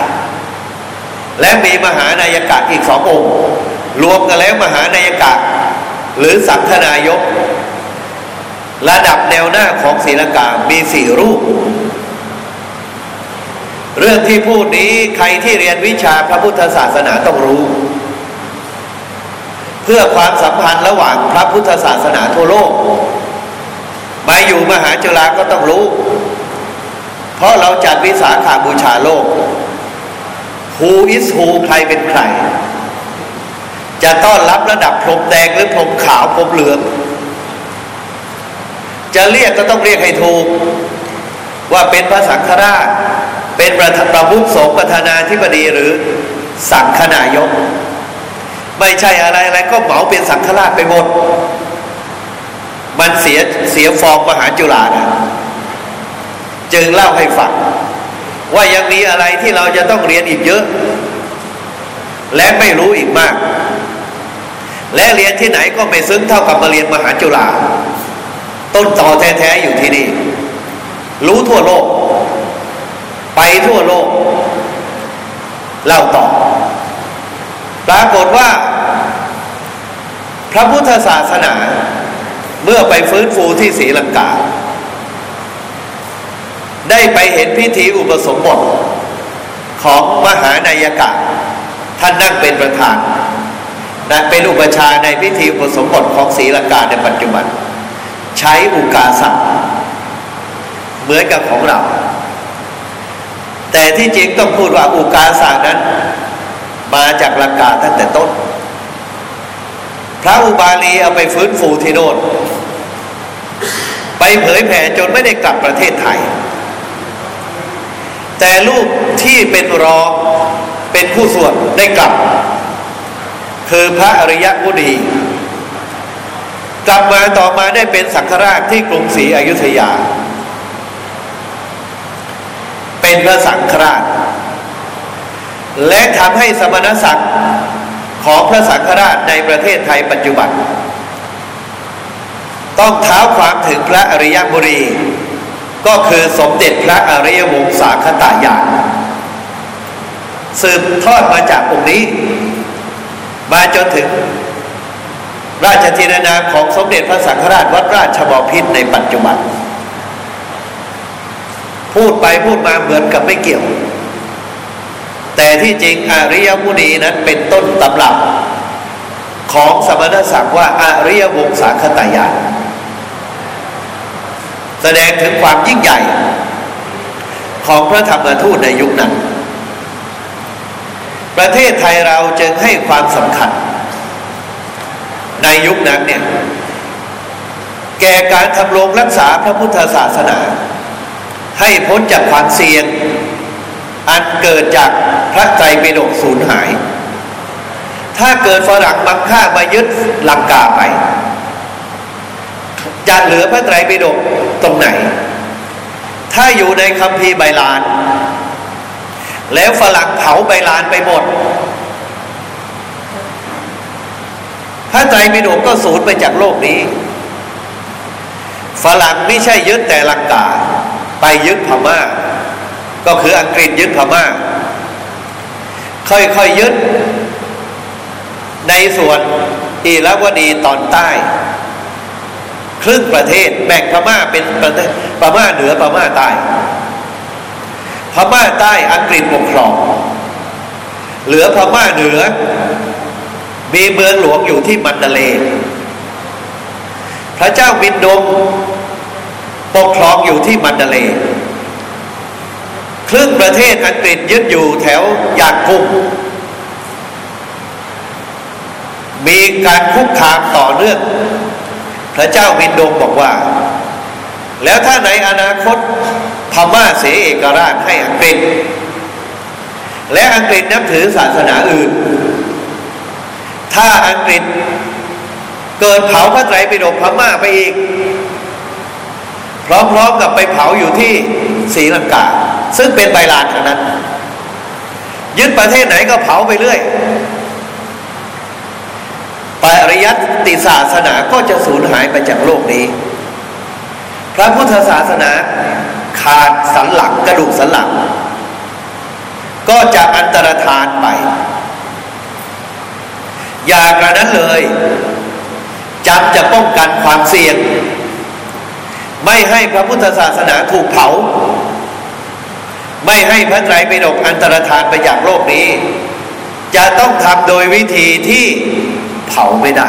Speaker 1: และมีมหานายกะอีกสององค์ รวมกันแล้วมหานายกะ หรือสังฆนายก ระดับแนวหน้าของศีลกามีสี่รูป เรื่องที่พูดนี้ใครที่เรียนวิชาพระพุทธศาสนาต้องรู้ เพื่อความสัมพันธ์ระหว่างพระพุทธศาสนาทั่วโลก มาอยู่มหาจุฬาก็ต้องรู้ เพราะเราจัดวิสาขาบูชาโลก Who is who ใครเป็นใคร จะต้อนรับระดับพรมแดงหรือพรมขาวพรมเหลืองจะเรียกก็ต้องเรียกให้ถูก ว่าเป็นพระสังฆราช เป็นประประมุขสงฆ์ประธานาธิบดีหรือสังฆนายก ไม่ใช่อะไรอะไรก็เหมาเป็นสังฆราชไปหมด มันเสียเสียฟอร์มมหาจุฬานะจึงเล่าให้ฟังว่ายังมีอะไรที่เราจะต้องเรียนอีกเยอะ และไม่รู้อีกมาก และเรียนที่ไหนก็ไม่ซึ้งเท่ากับมาเรียนมหาจุฬาต้นต่อแท้ๆอยู่ที่นี่ รู้ทั่วโลก ไปทั่วโลก เล่าต่อ ปรากฏว่า พระพุทธศาสนา เมื่อไปฟื้นฟูที่ศรีลังกา ได้ไปเห็นพิธีอุปสมบท ของมหานายกะ ท่านนั่งเป็นประธานนะเป็นอุปชาในพิธีอุปสมบทของศรีลังกาในปัจจุบัน ใช้อุกาสักเหมือนกับของเรา แต่ที่จริงต้องพูดว่าอุกาสานั้น มาจากลังกาตั้งแต่ต้น พระอุบาลีเอาไปฟื้นฟูที่โน่นไปเผยแผ่จนไม่ได้กลับประเทศไทย แต่ลูกที่เป็นรองเป็นผู้ส่วนได้กลับ คือพระอริยมุนีกลับมาต่อมาได้เป็นสังฆราชที่กรุงศรีอยุธยา เป็นพระสังฆราช และทำให้สมณศักดิ์ของพระสังฆราชในประเทศไทยปัจจุบัน ต้องเท้าความถึงพระอริยบุรี ก็คือสมเด็จพระอริยวงศาคตายานสืบทอดมาจากองค์นี้ มาจนถึงราชธินนาของสมเด็จพระสังฆราชวัดราชบพิตรในปัจจุบัน พูดไปพูดมาเหมือนกับไม่เกี่ยว แต่ที่จริงอริยมุนีนั้นเป็นต้นตำรับของสมณศักดิ์ว่าอาริยวงศาคตายานแสดงถึงความยิ่งใหญ่ ของพระธรรมทูตในยุคนั้น ประเทศไทยเราจึงให้ความสำคัญ ในยุคนั้นเนี่ย แก่การทำรงรักษาพระพุทธศาสนา ให้พ้นจากความเสี่ยง อันเกิดจากพระไตรปิฎกสูญหาย ถ้าเกิดฝรั่งบังค่ามายึดลังกาไปจะเหลือพระไตรปิฎกตรงไหน ถ้าอยู่ในคัมภีร์ไบลาน แล้วฝรั่งเผาใบลานไปหมด พระไตรปิฎกก็สูญไปจากโลกนี้ ฝรั่งไม่ใช่ยึดแต่ลังกา ไปยึดพม่า ก็คืออังกฤษยึดพม่า ค่อยๆยึด ในส่วนอีรวดีตอนใต้ ครึ่งประเทศแบ่งพม่าเป็นประเทศพม่าเหนือพม่าใต้พม่าใต้อังกฤษปกครอง เหลือพม่าเหนือ มีเมืองหลวงอยู่ที่มันดาเล พระเจ้าวินดง ปกครองอยู่ที่มันดาเลครึ่งประเทศอังกฤษยึดอยู่แถวยางกุ้งมีการคุกคามต่อเนื่อง พระเจ้าวินดงบอกว่า แล้วถ้าในอนาคตพม่าเสียเอกราชให้อังกฤษ และอังกฤษนับถือศาสนาอื่น ถ้าอังกฤษเกิดเผาพระไตรปิฎกพม่าไปอีก พร้อมๆกับไปเผาอยู่ที่ศรีลังกา ซึ่งเป็นใบลานทางนั้น ยึดประเทศไหนก็เผาไปเรื่อยปริยัติศาสนาก็จะสูญหายไปจากโลกนี้ พระพุทธศาสนาขาดสันหลังกระดูกสันหลัง ก็จะอันตรธานไป อย่ากระนั้นเลยจำจะป้องกันความเสี่ยง ไม่ให้พระพุทธศาสนาถูกเผา ไม่ให้พระไตรปิฎกอันตรธานไปจากโลกนี้ จะต้องทำโดยวิธีที่เผาไม่ได้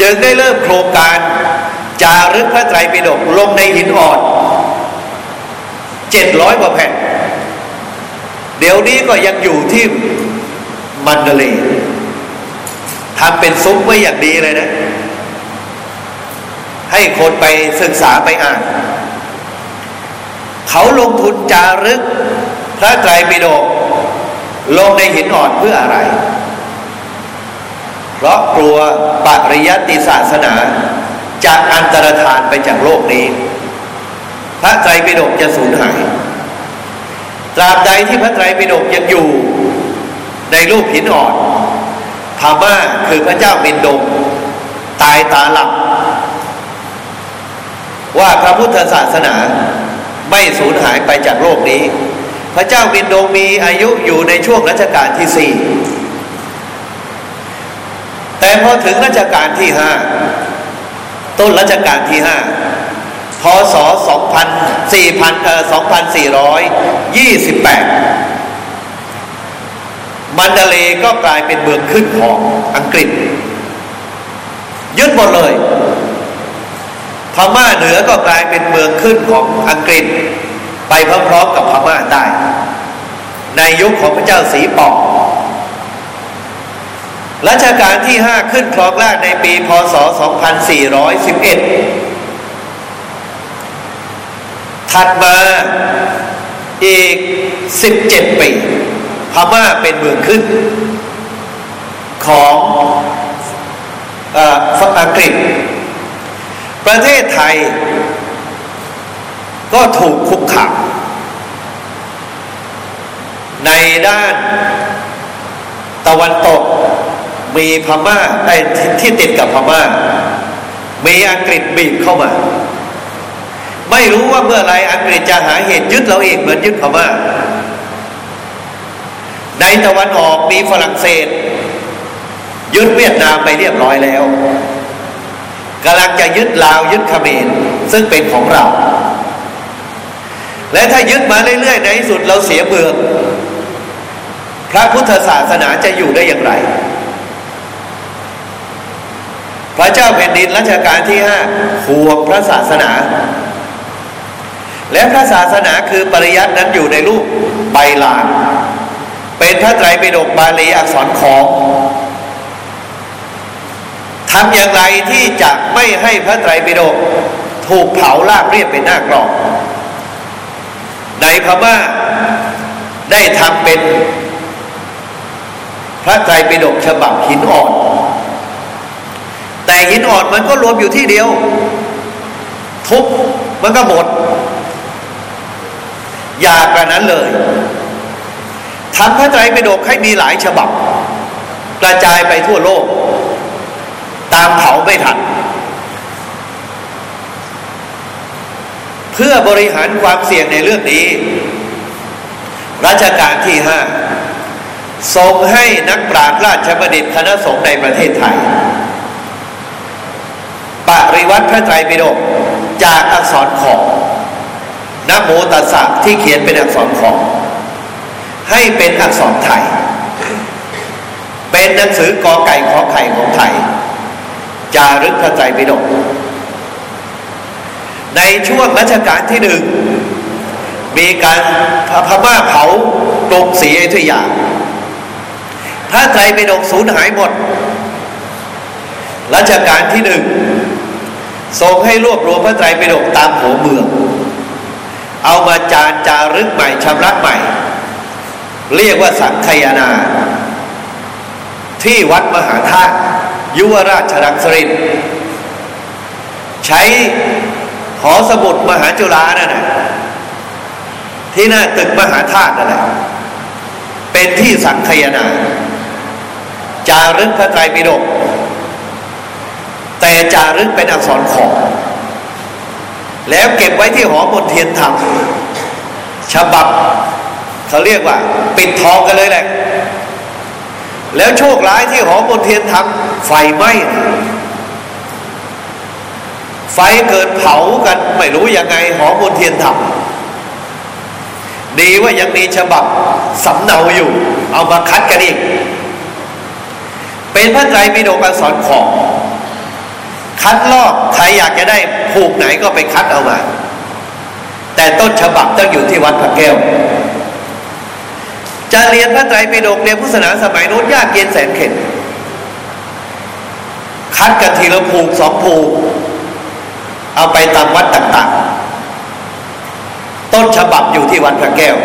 Speaker 1: จึงได้เริ่มโครงการจารึกพระไตรปิฎกลงในหินอ่อนเจ็ดร้อยกว่าแผ่น เดี๋ยวนี้ก็ยังอยู่ที่มันดาเลทำเป็นซุ้มไว้อย่างดีเลยนะ ให้คนไปศึกษาไปอ่าน เขาลงทุนจารึก พระไตรปิฎกลงในหินอ่อนเพื่ออะไร เพราะกลัวปริยัติศาสนาจะอันตรธานไปจากโลกนี้ พระไตรปิฎกจะสูญหาย ตราบใดที่พระไตรปิฎกยังอยู่ในรูปหินอ่อนพาม่าคือพระเจ้ามินดงตายตาหลับ ว่าพระพุทธศาสนาไม่สูญหายไปจากโลกนี้ พระเจ้ามินดงมีอายุอยู่ในช่วงรัชกาลที่สี่แต่พอถึงรัชกาลที่ห้าต้นรัชกาลที่ห้าพศ2000 4,000เอ่อ2428 มันดาเลก็กลายเป็นเมืองขึ้นของอังกฤษ ยึดหมดเลย พม่าเหนือก็กลายเป็นเมืองขึ้นของอังกฤษ ไปพร้อมๆกับพม่าใต้ในยุคของพระเจ้าสีปอรัชกาลที่ห้าขึ้นครองราชในปี พศ 2411 ถัดมาอีก 17 ปี พม่าเป็นเมืองขึ้น ของอังกฤษ ประเทศไทย ก็ถูกคุกคามในด้านตะวันตกมีพม่าไอ้ที่ติดกับพม่า มีอังกฤษบีบเข้ามา ไม่รู้ว่าเมื่อไรอังกฤษจะหาเหตุยึดเราเองเหมือนยึดพม่า ในตะวันออกมีฝรั่งเศสยึดเวียดนามไปเรียบร้อยแล้ว กำลังจะยึดลาวยึดเขมรซึ่งเป็นของเรา และถ้ายึดมาเรื่อยๆ ในที่สุดเราเสียเมือง พระพุทธศาสนาจะอยู่ได้อย่างไร พระเจ้าแผ่นดินรัชกาลที่ห้าห่วงพระศาสนา และพระศาสนาคือปริยัตินั้นอยู่ในรูปใบลานเป็นพระไตรปิฎกบาลีอักษรของ ทำอย่างไรที่จะไม่ให้พระไตรปิฎกถูกเผาลาบเรียบเป็นหน้ากรองในพม่าได้ทำเป็น พระไตรปิฎกฉบับหินอ่อน แต่หินอ่อนมันก็รวมอยู่ที่เดียว ทุบมันก็หมด อย่ากระนั้นเลยทำพระไตรปิฎกให้มีหลายฉบับ กระจายไปทั่วโลก ตามเผาไม่ทัน เพื่อบริหารความเสี่ยงในเรื่องนี้ รัชกาลที่ห้าทรงให้นักปราชญ์ราชบัณฑิตคณะสงฆ์ในประเทศไทยปริวัติพระไตรปิฎกจากอักษรของนโมตัสสะที่เขียนเป็นอักษรของ ให้เป็นอักษรไทย เป็นหนังสือกอไก่ขอไข่ของไทย จารึกพระไตรปิฎกในช่วงรัชกาลที่หนึ่งมีการพม่าเผากรุงศรีอยุธยาพระไตรปิฎกสูญหายหมด รัชกาลที่หนึ่งทรงให้รวบรวมพระไตรปิฎกตามหัวเมือง เอามาจารจารึกใหม่ชำระใหม่ เรียกว่าสังขยานา ที่วัดมหาธาตุ ยุวราชรังสรินใช้หอสมุดมหาจุฬานั่นแหละที่หน้าตึกมหาธาตุนั่นแหละเป็นที่สังขยานาจารึกพระไตรปิฎกแต่จารึกเป็นอักษรขอมแล้วเก็บไว้ที่หอมนเทียนธรรมฉบับเขาเรียกว่า ปิดทองกันเลยแหละ แล้วโชคร้ายที่หอมนเทียนธรรมไฟไหม้ไฟเกิดเผากันไม่รู้ยังไงหอมนเทียนธรรมดีว่ายังมีฉบับสำเนาอยู่ เอามาคัดกันอีก เป็นพระไตรปิฎกอักษรของ คัดลอกใครอยากจะได้ผูกไหนก็ไปคัดเอามา แต่ต้นฉบับต้องอยู่ที่วัดพระแก้ว จะเรียนพระไตรปิฎกเรียนพุทธศาสนาสมัยโน้นยากเย็นแสนเข็ญคัดกันทีละผูกสองผูกเอาไปตามวัดต่างๆ ต้นฉบับอยู่ที่วัดพระแก้ว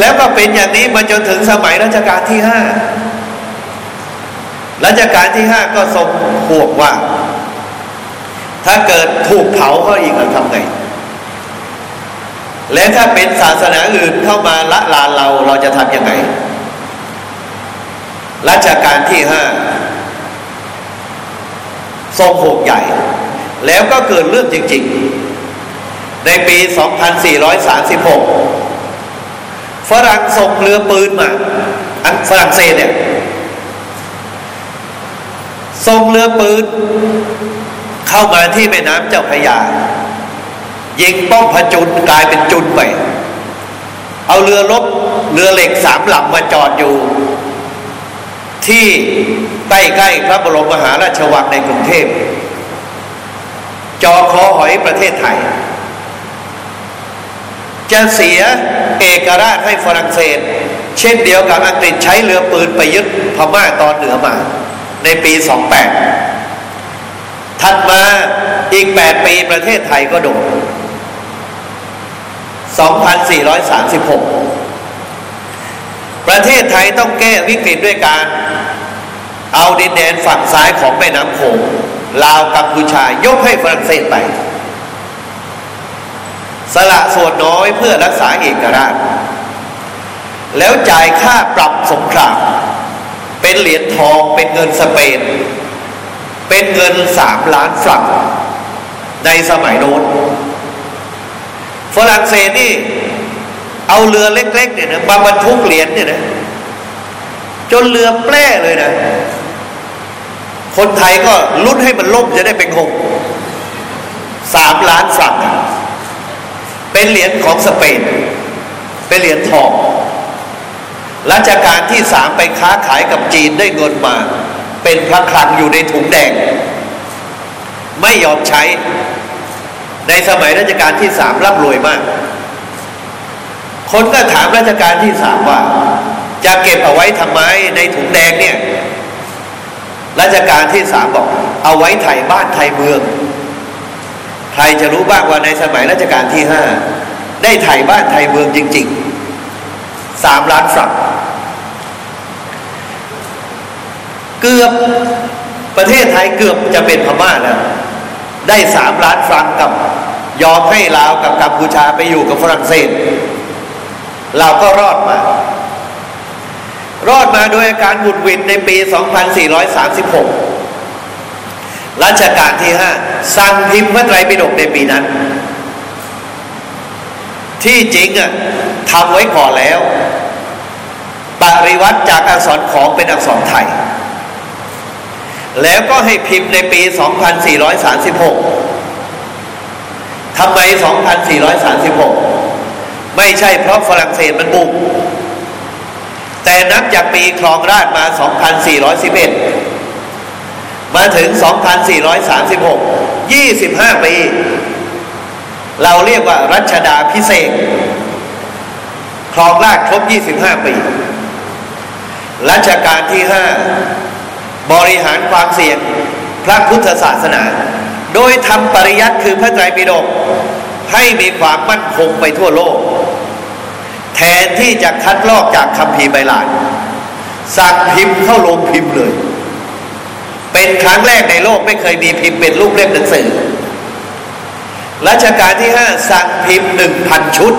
Speaker 1: แล้วก็เป็นอย่างนี้มาจนถึงสมัยรัชกาลที่ห้ารัชกาลที่ห้าก็ทรงห่วงว่า ถ้าเกิดถูกเผาเขาอีกเราทำไง และถ้าเป็นศาสนาอื่นเข้ามาละลานเราเราจะทำยังไงรัชกาลที่ห้าทรงห่วงใหญ่ แล้วก็เกิดเรื่องจริง ๆ ในปี 2436 ฝรั่งส่งเรือปืนมาอังฝรั่งเศสเนี่ยส่งเรือปืน เข้ามาที่แม่น้ำเจ้าพระยา ยิงป้องพจุนกลายเป็นจุนไป เอาเรือลบเรือเหล็กสามลำมาจอดอยู่ ที่ใกล้ๆพระบรมมหาราชวังในกรุงเทพ จอคอหอยประเทศไทย จะเสียเอกราชให้ฝรั่งเศส เช่นเดียวกับอังกฤษใช้เรือปืนไปยึดพม่าตอนเหนือมา ในปี 28 ถัดมาอีก 8 ปีประเทศไทยก็โดน 2436 ประเทศไทยต้องแก้วิกฤตด้วยการ เอาดินแดนฝั่งซ้ายของแม่น้ำโขงลาวกัมพูชายกให้ฝรั่งเศสไป สละส่วนน้อยเพื่อรักษาเอกราช แล้วจ่ายค่าปรับสงคราม เป็นเหรียญทองเป็นเงินสเปน เป็นเงินสามล้านฝรั่งในสมัยโน้น ฝรั่งเศสนี่ เอาเรือเล็กๆเนี่ยนะมาบรรทุกเหรียญเนี่ยนะจนเรือแปร่เลยนะ คนไทยก็ลุ้นให้มันล่มจะได้เป็นหงสามล้านฝั่งเป็นเหรียญของสเปน เป็นเหรียญทองรัชกาลที่สามไปค้าขายกับจีนได้เงินมา เป็นพระคลังอยู่ในถุงแดง ไม่ยอมใช้ ในสมัยรัชกาลที่สามร่ำรวยมาก คนก็ถามรัชกาลที่สามว่า จะเก็บเอาไว้ทำไมในถุงแดงเนี่ยรัชกาลที่สามบอก เอาไว้ไทยบ้านไทยเมือง ใครจะรู้บ้างว่าในสมัยรัชกาลที่ห้าได้ไทยบ้านไทยเมืองจริงๆสามล้านฝรั่งเกือบประเทศไทยเกือบจะเป็นพม่าแล้ว ได้สามล้านฟรังกับ ยอมให้ลาวกับกัมพูชาไปอยู่กับฝรั่งเศสเราก็รอดมา รอดมาโดยอาการหวุดหวิดในปี 2436 รัชกาลที่ห้าสั่งพิมพ์พระไตรปิฎกในปีนั้น ที่จริงอะทำไว้ก่อนแล้ว ปริวัติจากอักษรของเป็นอักษรไทย แล้วก็ให้พิมพ์ในปี 2436 ทำไม 2436 ไม่ใช่เพราะฝรั่งเศสมันบุก แต่นับจากปีครองราชมา 2411 มาถึง 2436 25 ปี เราเรียกว่ารัชดาพิเศษครองราชครบ 25 ปี รัชกาลที่ 5 บริหารความเสี่ยงพระพุทธศาสนา โดยทำปริยัติคือพระไตรปิฎกให้มีความมั่นคงไปทั่วโลก แทนที่จะคัดลอกจากคำพีไบลานสั่งพิมพ์เข้าลงพิมพ์เลย เป็นครั้งแรกในโลกไม่เคยมีพิมพ์เป็นรูปเล่มหนังสือรัชกาลที่ห้าสั่งพิมพ์หนึ่งพันชุด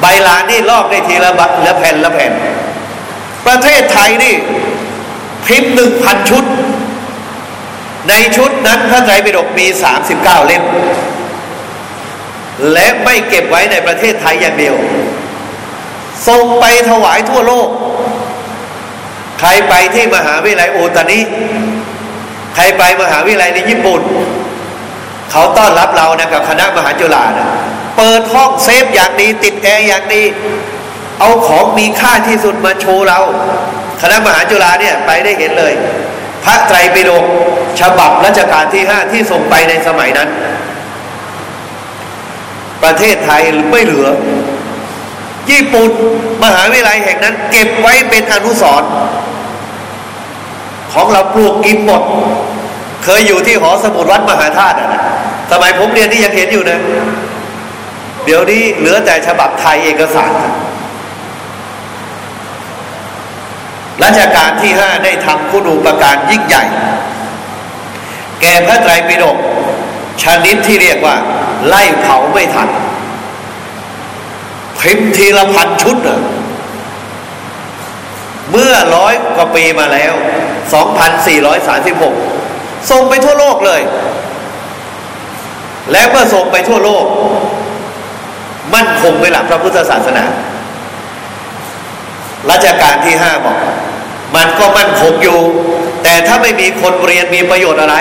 Speaker 1: ใบลานนี่ลอกได้ทีละบละแผ่นละแผ่น ประเทศไทยนี่ พิมพ์หนึ่งพันชุด ในชุดนั้นพระไตรปิฎกมีสามสิบเก้าเล่ม และไม่เก็บไว้ในประเทศไทยอย่างเดียวส่งไปถวายทั่วโลก ใครไปที่มหาวิทยาลัยโอตานิใครไปมหาวิทยาลัยในญี่ปุ่น เขาต้อนรับเรานะกับคณะมหาจุฬานะเปิดห้องเซฟอย่างดีติดแอร์อย่างดี เอาของมีค่าที่สุดมาโชว์เรา คณะมหาจุฬาเนี่ยไปได้เห็นเลย พระไตรปิฎกฉบับรัชกาลที่ห้าที่ส่งไปในสมัยนั้น ประเทศไทยไม่เหลือ ญี่ปุ่นมหาวิทยาลัยแห่งนั้น เก็บไว้เป็นอนุสรณ์ของเราปลูกกินหมด เคยอยู่ที่หอสมุดวัดมหาธาตุนะสมัยผมเรียนนี่ยังเห็นอยู่นะ เดี๋ยวนี้เหลือแต่ฉบับไทยเอกสาร รัชกาลที่ห้าได้ทำคุณูปการยิ่งใหญ่ แก่พระไตรปิฎกชนิดที่เรียกว่า ไล่เผาไม่ทันพิมพ์ทีละพันชุดเมื่อร้อยกว่าปีมาแล้ว 2,436 ส่งไปทั่วโลกเลย และเมื่อส่งไปทั่วโลก มั่นคงไปหลักพระพุทธศาสนารัชกาลที่ห้าบอก มันก็มั่นคงอยู่ แต่ถ้าไม่มีคนเรียนมีประโยชน์อะไร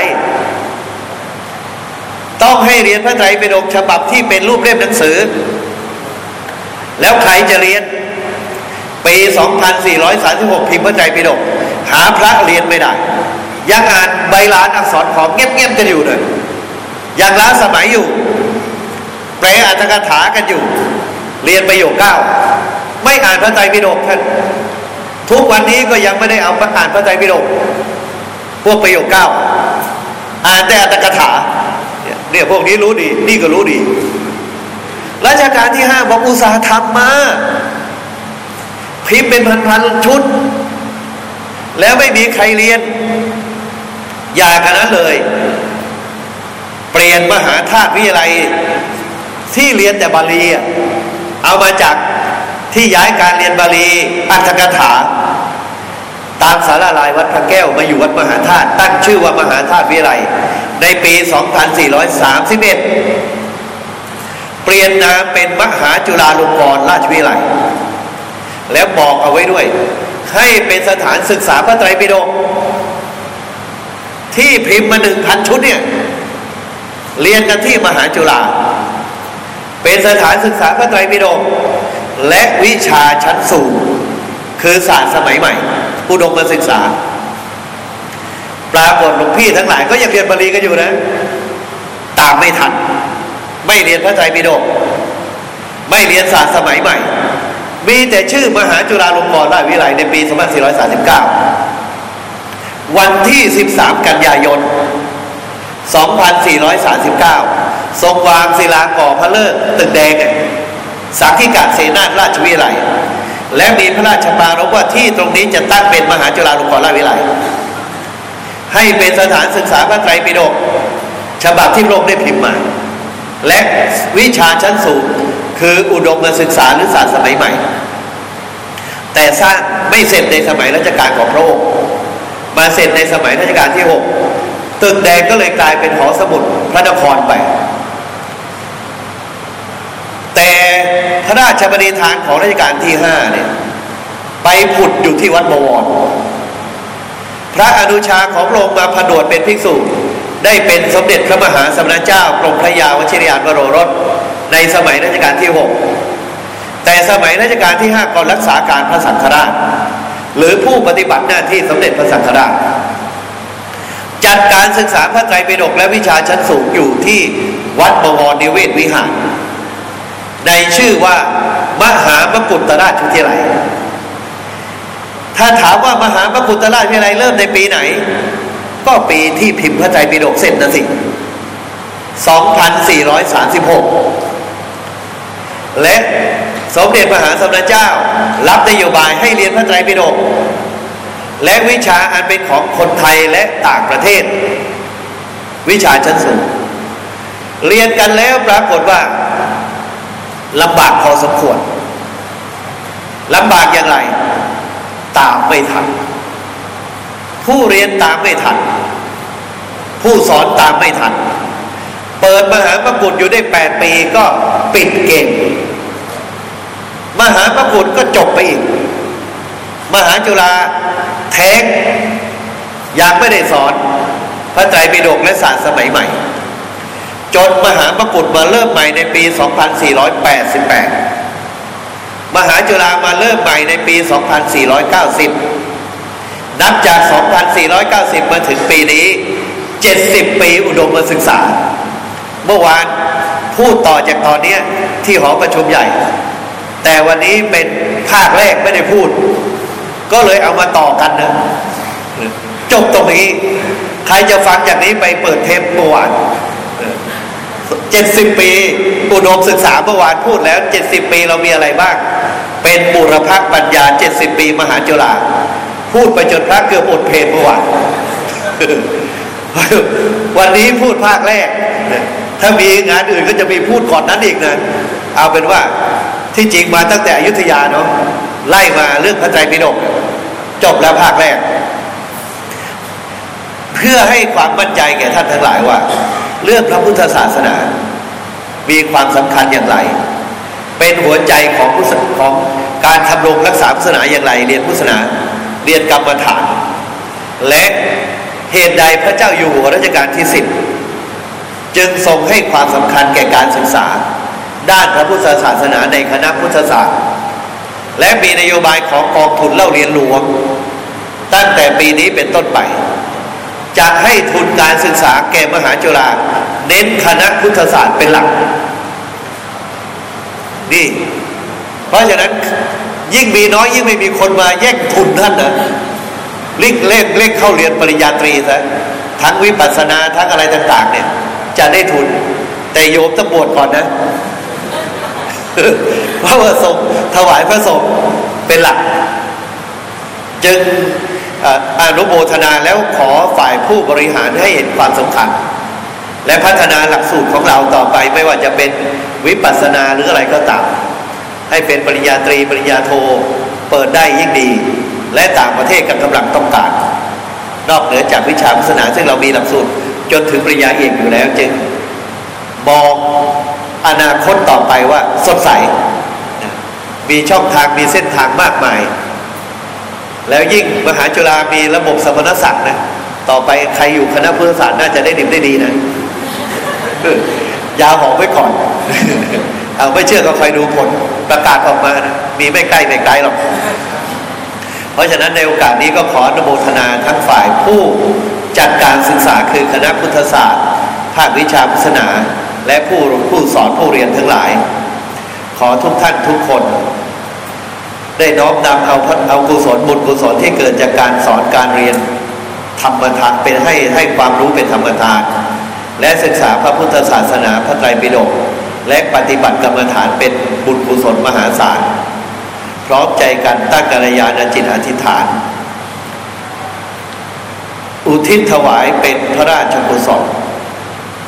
Speaker 1: ต้องให้เรียนพระไตรปิฎกฉบับที่เป็นรูปเล่มหนังสือ แล้วใครจะเรียนปี 2436 พิมพ์พระใจปิฎกหาพระเรียนไม่ได้ ยังอ่านใบลานอักษรของเงียบๆกันอยู่เลยยังล้าสมัยอยู่ แปลอัตถกถากันอยู่ เรียนประโยคเก้า ไม่อ่านพระไตรปิฎกท่าน ทุกวันนี้ก็ยังไม่ได้เอาอ่านพระไตรปิฎกพวกประโยคเก้าอ่านแต่อัตถกถาเนี่ยพวกนี้รู้ดี นี่ก็รู้ดีรัชกาลที่ห้าบอกอุตสาหธรรมมาพิมพ์เป็นพันๆชุด แล้วไม่มีใครเรียน อย่ากันนั้นเลย เปลี่ยนมหาธาตุวิทยาลัยที่เรียนแต่บาลีเอามาจาก ที่ย้ายการเรียนบาลีอัตถกถา ตามสาราลายวัดพระแก้วมาอยู่วัดมหาธาตุตั้งชื่อว่ามหาธาตุวิทยาลัยในปี 2431 เปลี่ยนนามเป็นมหาจุฬาลงกรณราชวิทยาลัยแล้วบอกเอาไว้ด้วย ให้เป็นสถานศึกษาพระไตรปิฎกที่พิมพ์มาหนึ่งพันชุดเนี่ย เรียนกันที่มหาจุฬาเป็นสถานศึกษาพระไตรปิฎก และวิชาชั้นสูง คือศาสตร์สมัยใหม่อุดมศึกษา ปรากฏหลวงพี่ทั้งหลายก็ยังเรียนบาลีกันอยู่นะ ตามไม่ทัน ไม่เรียนพระไตรปิฎกไม่เรียนศาสตร์สมัยใหม่ มีแต่ชื่อมหาจุฬาลงกรณราชวิทยาลัยในปี 2439 วันที่ 13 กันยายน 2439 ทรงวางศิลาก่อพระเลิกตึกแดง สักขิกาเสนาราชวิทยาลัยและมีพระราชปารภว่าที่ตรงนี้จะตั้งเป็นมหาจุฬาลงกรณราชวิทยาลัยให้เป็นสถานศึกษาพระไตรปิฎกฉบับที่พระองค์ได้พิมพ์มา และวิชาชั้นสูงคืออุดมศึกษาหรือศาสตร์สมัยใหม่ แต่สร้างไม่เสร็จในสมัยรัชกาลของพระองค์มาเสร็จในสมัยรัชกาลที่หกตึกแดงก็เลยกลายเป็นหอสมุดพระนครไป แต่พ ระราชบัญญัติของรัชกาลที่ห้าเนี่ยไปผุดอยู่ที่วัดบวร พระอนุชาของพระองค์มาผนวดเป็นภิกษุได้เป็นสมเด็จพระมหาสมณเจ้ากรมพระยาวชิรยานวโรรสในสมัยรัชกาลที่หกแต่สมัยรัชกาลที่ห้าก็รักษาการพระสังฆราช หรือผู้ปฏิบัติหน้าที่สมเด็จพระสังฆราช จัดการศึกษาพระไตรปิฎกและวิชาชั้นสูงอยู่ที่วัดบวรนิเวศวิหาร ในชื่อว่ามหามกุฏราชวิทยาลัยถ้าถามว่ามหามกุฏราชวิทยาลัยเริ่มในปีไหน ก็ปีที่พิมพ์พระไตรปิฎกเสร็จนะสิ 2436 และสมเด็จพระมหาสมณเจ้า รับนโยบายให้เรียนพระไตรปิฎกและวิชาอันเป็นของคนไทยและต่างประเทศ วิชาชั้นสูงเรียนกันแล้วปรากฏว่า ลำบากพอสมควรลำบากอย่างไร ตามไม่ทัน ผู้เรียนตามไม่ทัน ผู้สอนตามไม่ทัน เปิดมหามกุฏอยู่ได้แปดปีก็ปิดเก่ง มหามกุฏก็จบไปอีก มหาจุฬาแท้งยังไม่ได้สอน พระไตรปิฎกและศาสตร์สมัยใหม่ จนมหามกุฏมาเริ่มใหม่ในปี 2488 มหาจุฬามาเริ่มใหม่ในปี 2490 นับจาก 2490 มาถึงปีนี้ 70 ปีอุดมศึกษา เมื่อวานพูดต่อจากตอนนี้ที่หอประชุมใหญ่ แต่วันนี้เป็นภาคแรกไม่ได้พูด ก็เลยเอามาต่อกันนะจบตรงนี้ ใครจะฟังอย่างนี้ไปเปิดเทปเมื่อวาน เจ็ดสิบปีอุดมศึกษาเมื่อวานพูดแล้วเจ็ดสิบปีเรามีอะไรบ้าง เป็นบุรพปัญญาเจ็ดสิบปีมหาจุฬาพูดไปจนพระเกือบอดเพลเมื่อวานวันนี้พูดภาคแรก ถ้ามีงานอื่นก็จะมีพูดก่อนนั้นอีกนะเอาเป็นว่าที่จริงมาตั้งแต่อยุธยาเนาะไล่มาเรื่องพระไตรปิฎกจบแล้วภาคแรก เพื่อให้ความมั่นใจแก่ท่านทั้งหลายว่า เรื่องพระพุทธศาสนา มีความสำคัญอย่างไร เป็นหัวใจของพุทธของการทำรงรักษาพุทธศาสนาอย่างไร เรียนพุทธศาสนาเรียนกรรมฐาน และเหตุใดพระเจ้าอยู่หัวรัชกาลที่สิบจึงทรงให้ความสำคัญแก่การศึกษา ด้านพระพุทธศาสนาในคณะพุทธศาสตร์ และมีนโยบายของกองทุนเล่าเรียนหลวง ตั้งแต่ปีนี้เป็นต้นไป จะให้ทุนการศึกษาแก่มหาจุฬาเน้นคณะพุทธศาสตร์เป็นหลักนี่เพราะฉะนั้นยิ่งมีน้อยยิ่งไม่มีคนมาแย่งทุนท่านนะลิกเล่นเล่นเข้าเรียนปริญญาตรีซะทั้งวิปัสสนาทั้งอะไรต่าง ๆ เนี่ย จะได้ทุน แต่โยมต้องบวชก่อนนะพระประสงค์ถวายพระสงฆ์เป็นหลัก จึง อนุโมทนาแล้วขอฝ่ายผู้บริหารให้เห็นความสำคัญ และพัฒนาหลักสูตรของเราต่อไปไม่ว่าจะเป็นวิปัสสนาหรืออะไรก็ตาม ให้เป็นปริญญาตรีปริญญาโทเปิดได้ยิ่งดี และต่างประเทศกับกำลังต้องการ นอกเหนือจากวิชาศาสนาซึ่งเรามีหลักสูตรจนถึงปริญญาเอกอยู่แล้วจึงมองอนาคตต่อไปว่าสดใส มีช่องทางมีเส้นทางมากมาย แล้วยิ่งมหาจุฬามีระบบสมณศักดิ์นะต่อไปใครอยู่คณะพุทธศาสตร์น่าจะได้ดิบได้ดีนะยาหอมไว้ก่อนเอาไม่เชื่อก็คอยดูผลประกาศออกมานะมีไม่ใกล้ไม่ไกลหรอก เพราะฉะนั้นในโอกาสนี้ก็ขออนุโมทนาทั้งฝ่ายผู้จัดการศึกษาคือคณะพุทธศาสตร์ ภาควิชาพุทธศาสนา และผู้ผู้สอนผู้เรียนทั้งหลาย ขอทุกท่านทุกคน ได้น้อมนำเอาเอากุศลบุญกุศลที่เกิดจากการสอนการเรียนธรรมทานเป็นให้ให้ความรู้เป็นธรรมทาน และศึกษาพระพุทธศาสนาพระไตรปิฎกและปฏิบัติกรรมฐานเป็นบุญกุศลมหาศาลพร้อมใจกันตั้งกัลยาณจิตอธิษฐาน อุทิศถวายเป็นพระราชกุศล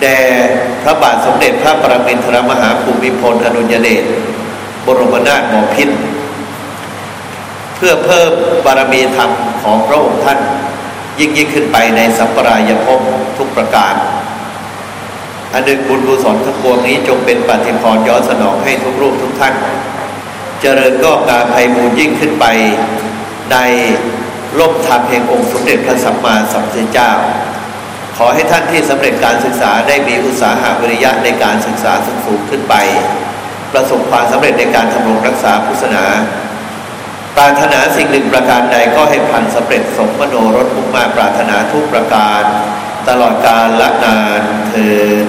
Speaker 1: แด่พระบาทสมเด็จพระปรมินทรมหาภูมิพลอดุลยเดชบรมนาถบพิตร เพื่อเพิ่มบารมีธรรมของพระองค์ท่าน ยิ่งยิ่งขึ้นไปในสัมปรายภพทุกประการอันหนึ่งบุญกุศลทั้งปวงนี้จงเป็นปฏิพรย้อนสนองให้ทุกรูปทุกท่าน เจริญก็การภัยบูญยิ่งขึ้นไปในร่มธรรมแห่งองค์สมเด็จพระสัมมาสัมพุทธเจ้า ขอให้ท่านที่สำเร็จการศึกษาได้มีอุตสาหะวิริยะในการศึกษาสูงขึ้นไป ประสบความสำเร็จในการทำรงรักษาพุทธศาสนา ปรารถนาสิ่งหนึ่งประการใดก็ให้พันสำเร็จสมมโนรสมุ่งมาปรารถนาทุกประการ ตลอดกาลละนานเทิน